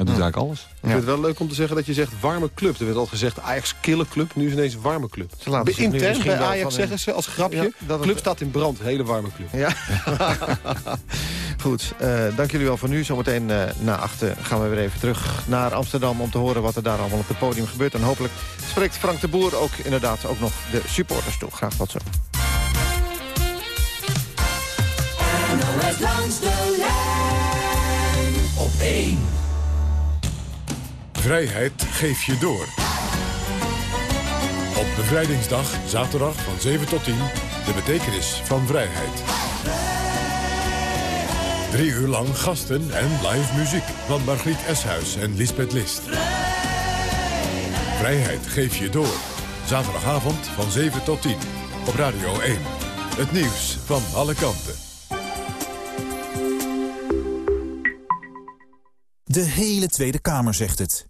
hij doet eigenlijk alles. Ik vind het wel leuk om te zeggen dat je zegt warme club. Er werd al gezegd Ajax kille club, nu is het ineens warme club. Ze laten zich nu Intern bij Ajax zeggen ze als grapje, Ja, dat het- club staat in brand. Hele warme club. Ja. Goed, eh, dank jullie wel voor nu. Zometeen eh, na achter gaan we weer even terug naar Amsterdam... om te horen wat er daar allemaal op het podium gebeurt. En hopelijk spreekt Frank de Boer ook inderdaad ook nog de supporters toe. Graag tot zo. NOS langs de lijn op 1. Vrijheid geef je door. Op bevrijdingsdag, zaterdag van 7 tot 10, de betekenis van vrijheid. Drie uur lang gasten en live muziek van Margriet Eshuis en Lisbeth List. Vrijheid geef je door. Zaterdagavond van 7 tot 10 op Radio 1. Het nieuws van alle kanten. De hele Tweede Kamer zegt het.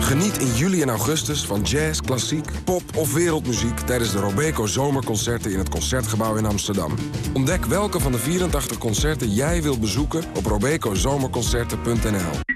Geniet in juli en augustus van jazz, klassiek, pop of wereldmuziek... tijdens de Robeco Zomerconcerten in het Concertgebouw in Amsterdam. Ontdek welke van de 84 concerten jij wilt bezoeken op robecozomerconcerten.nl.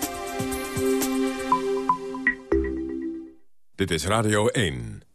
Dit is Radio 1.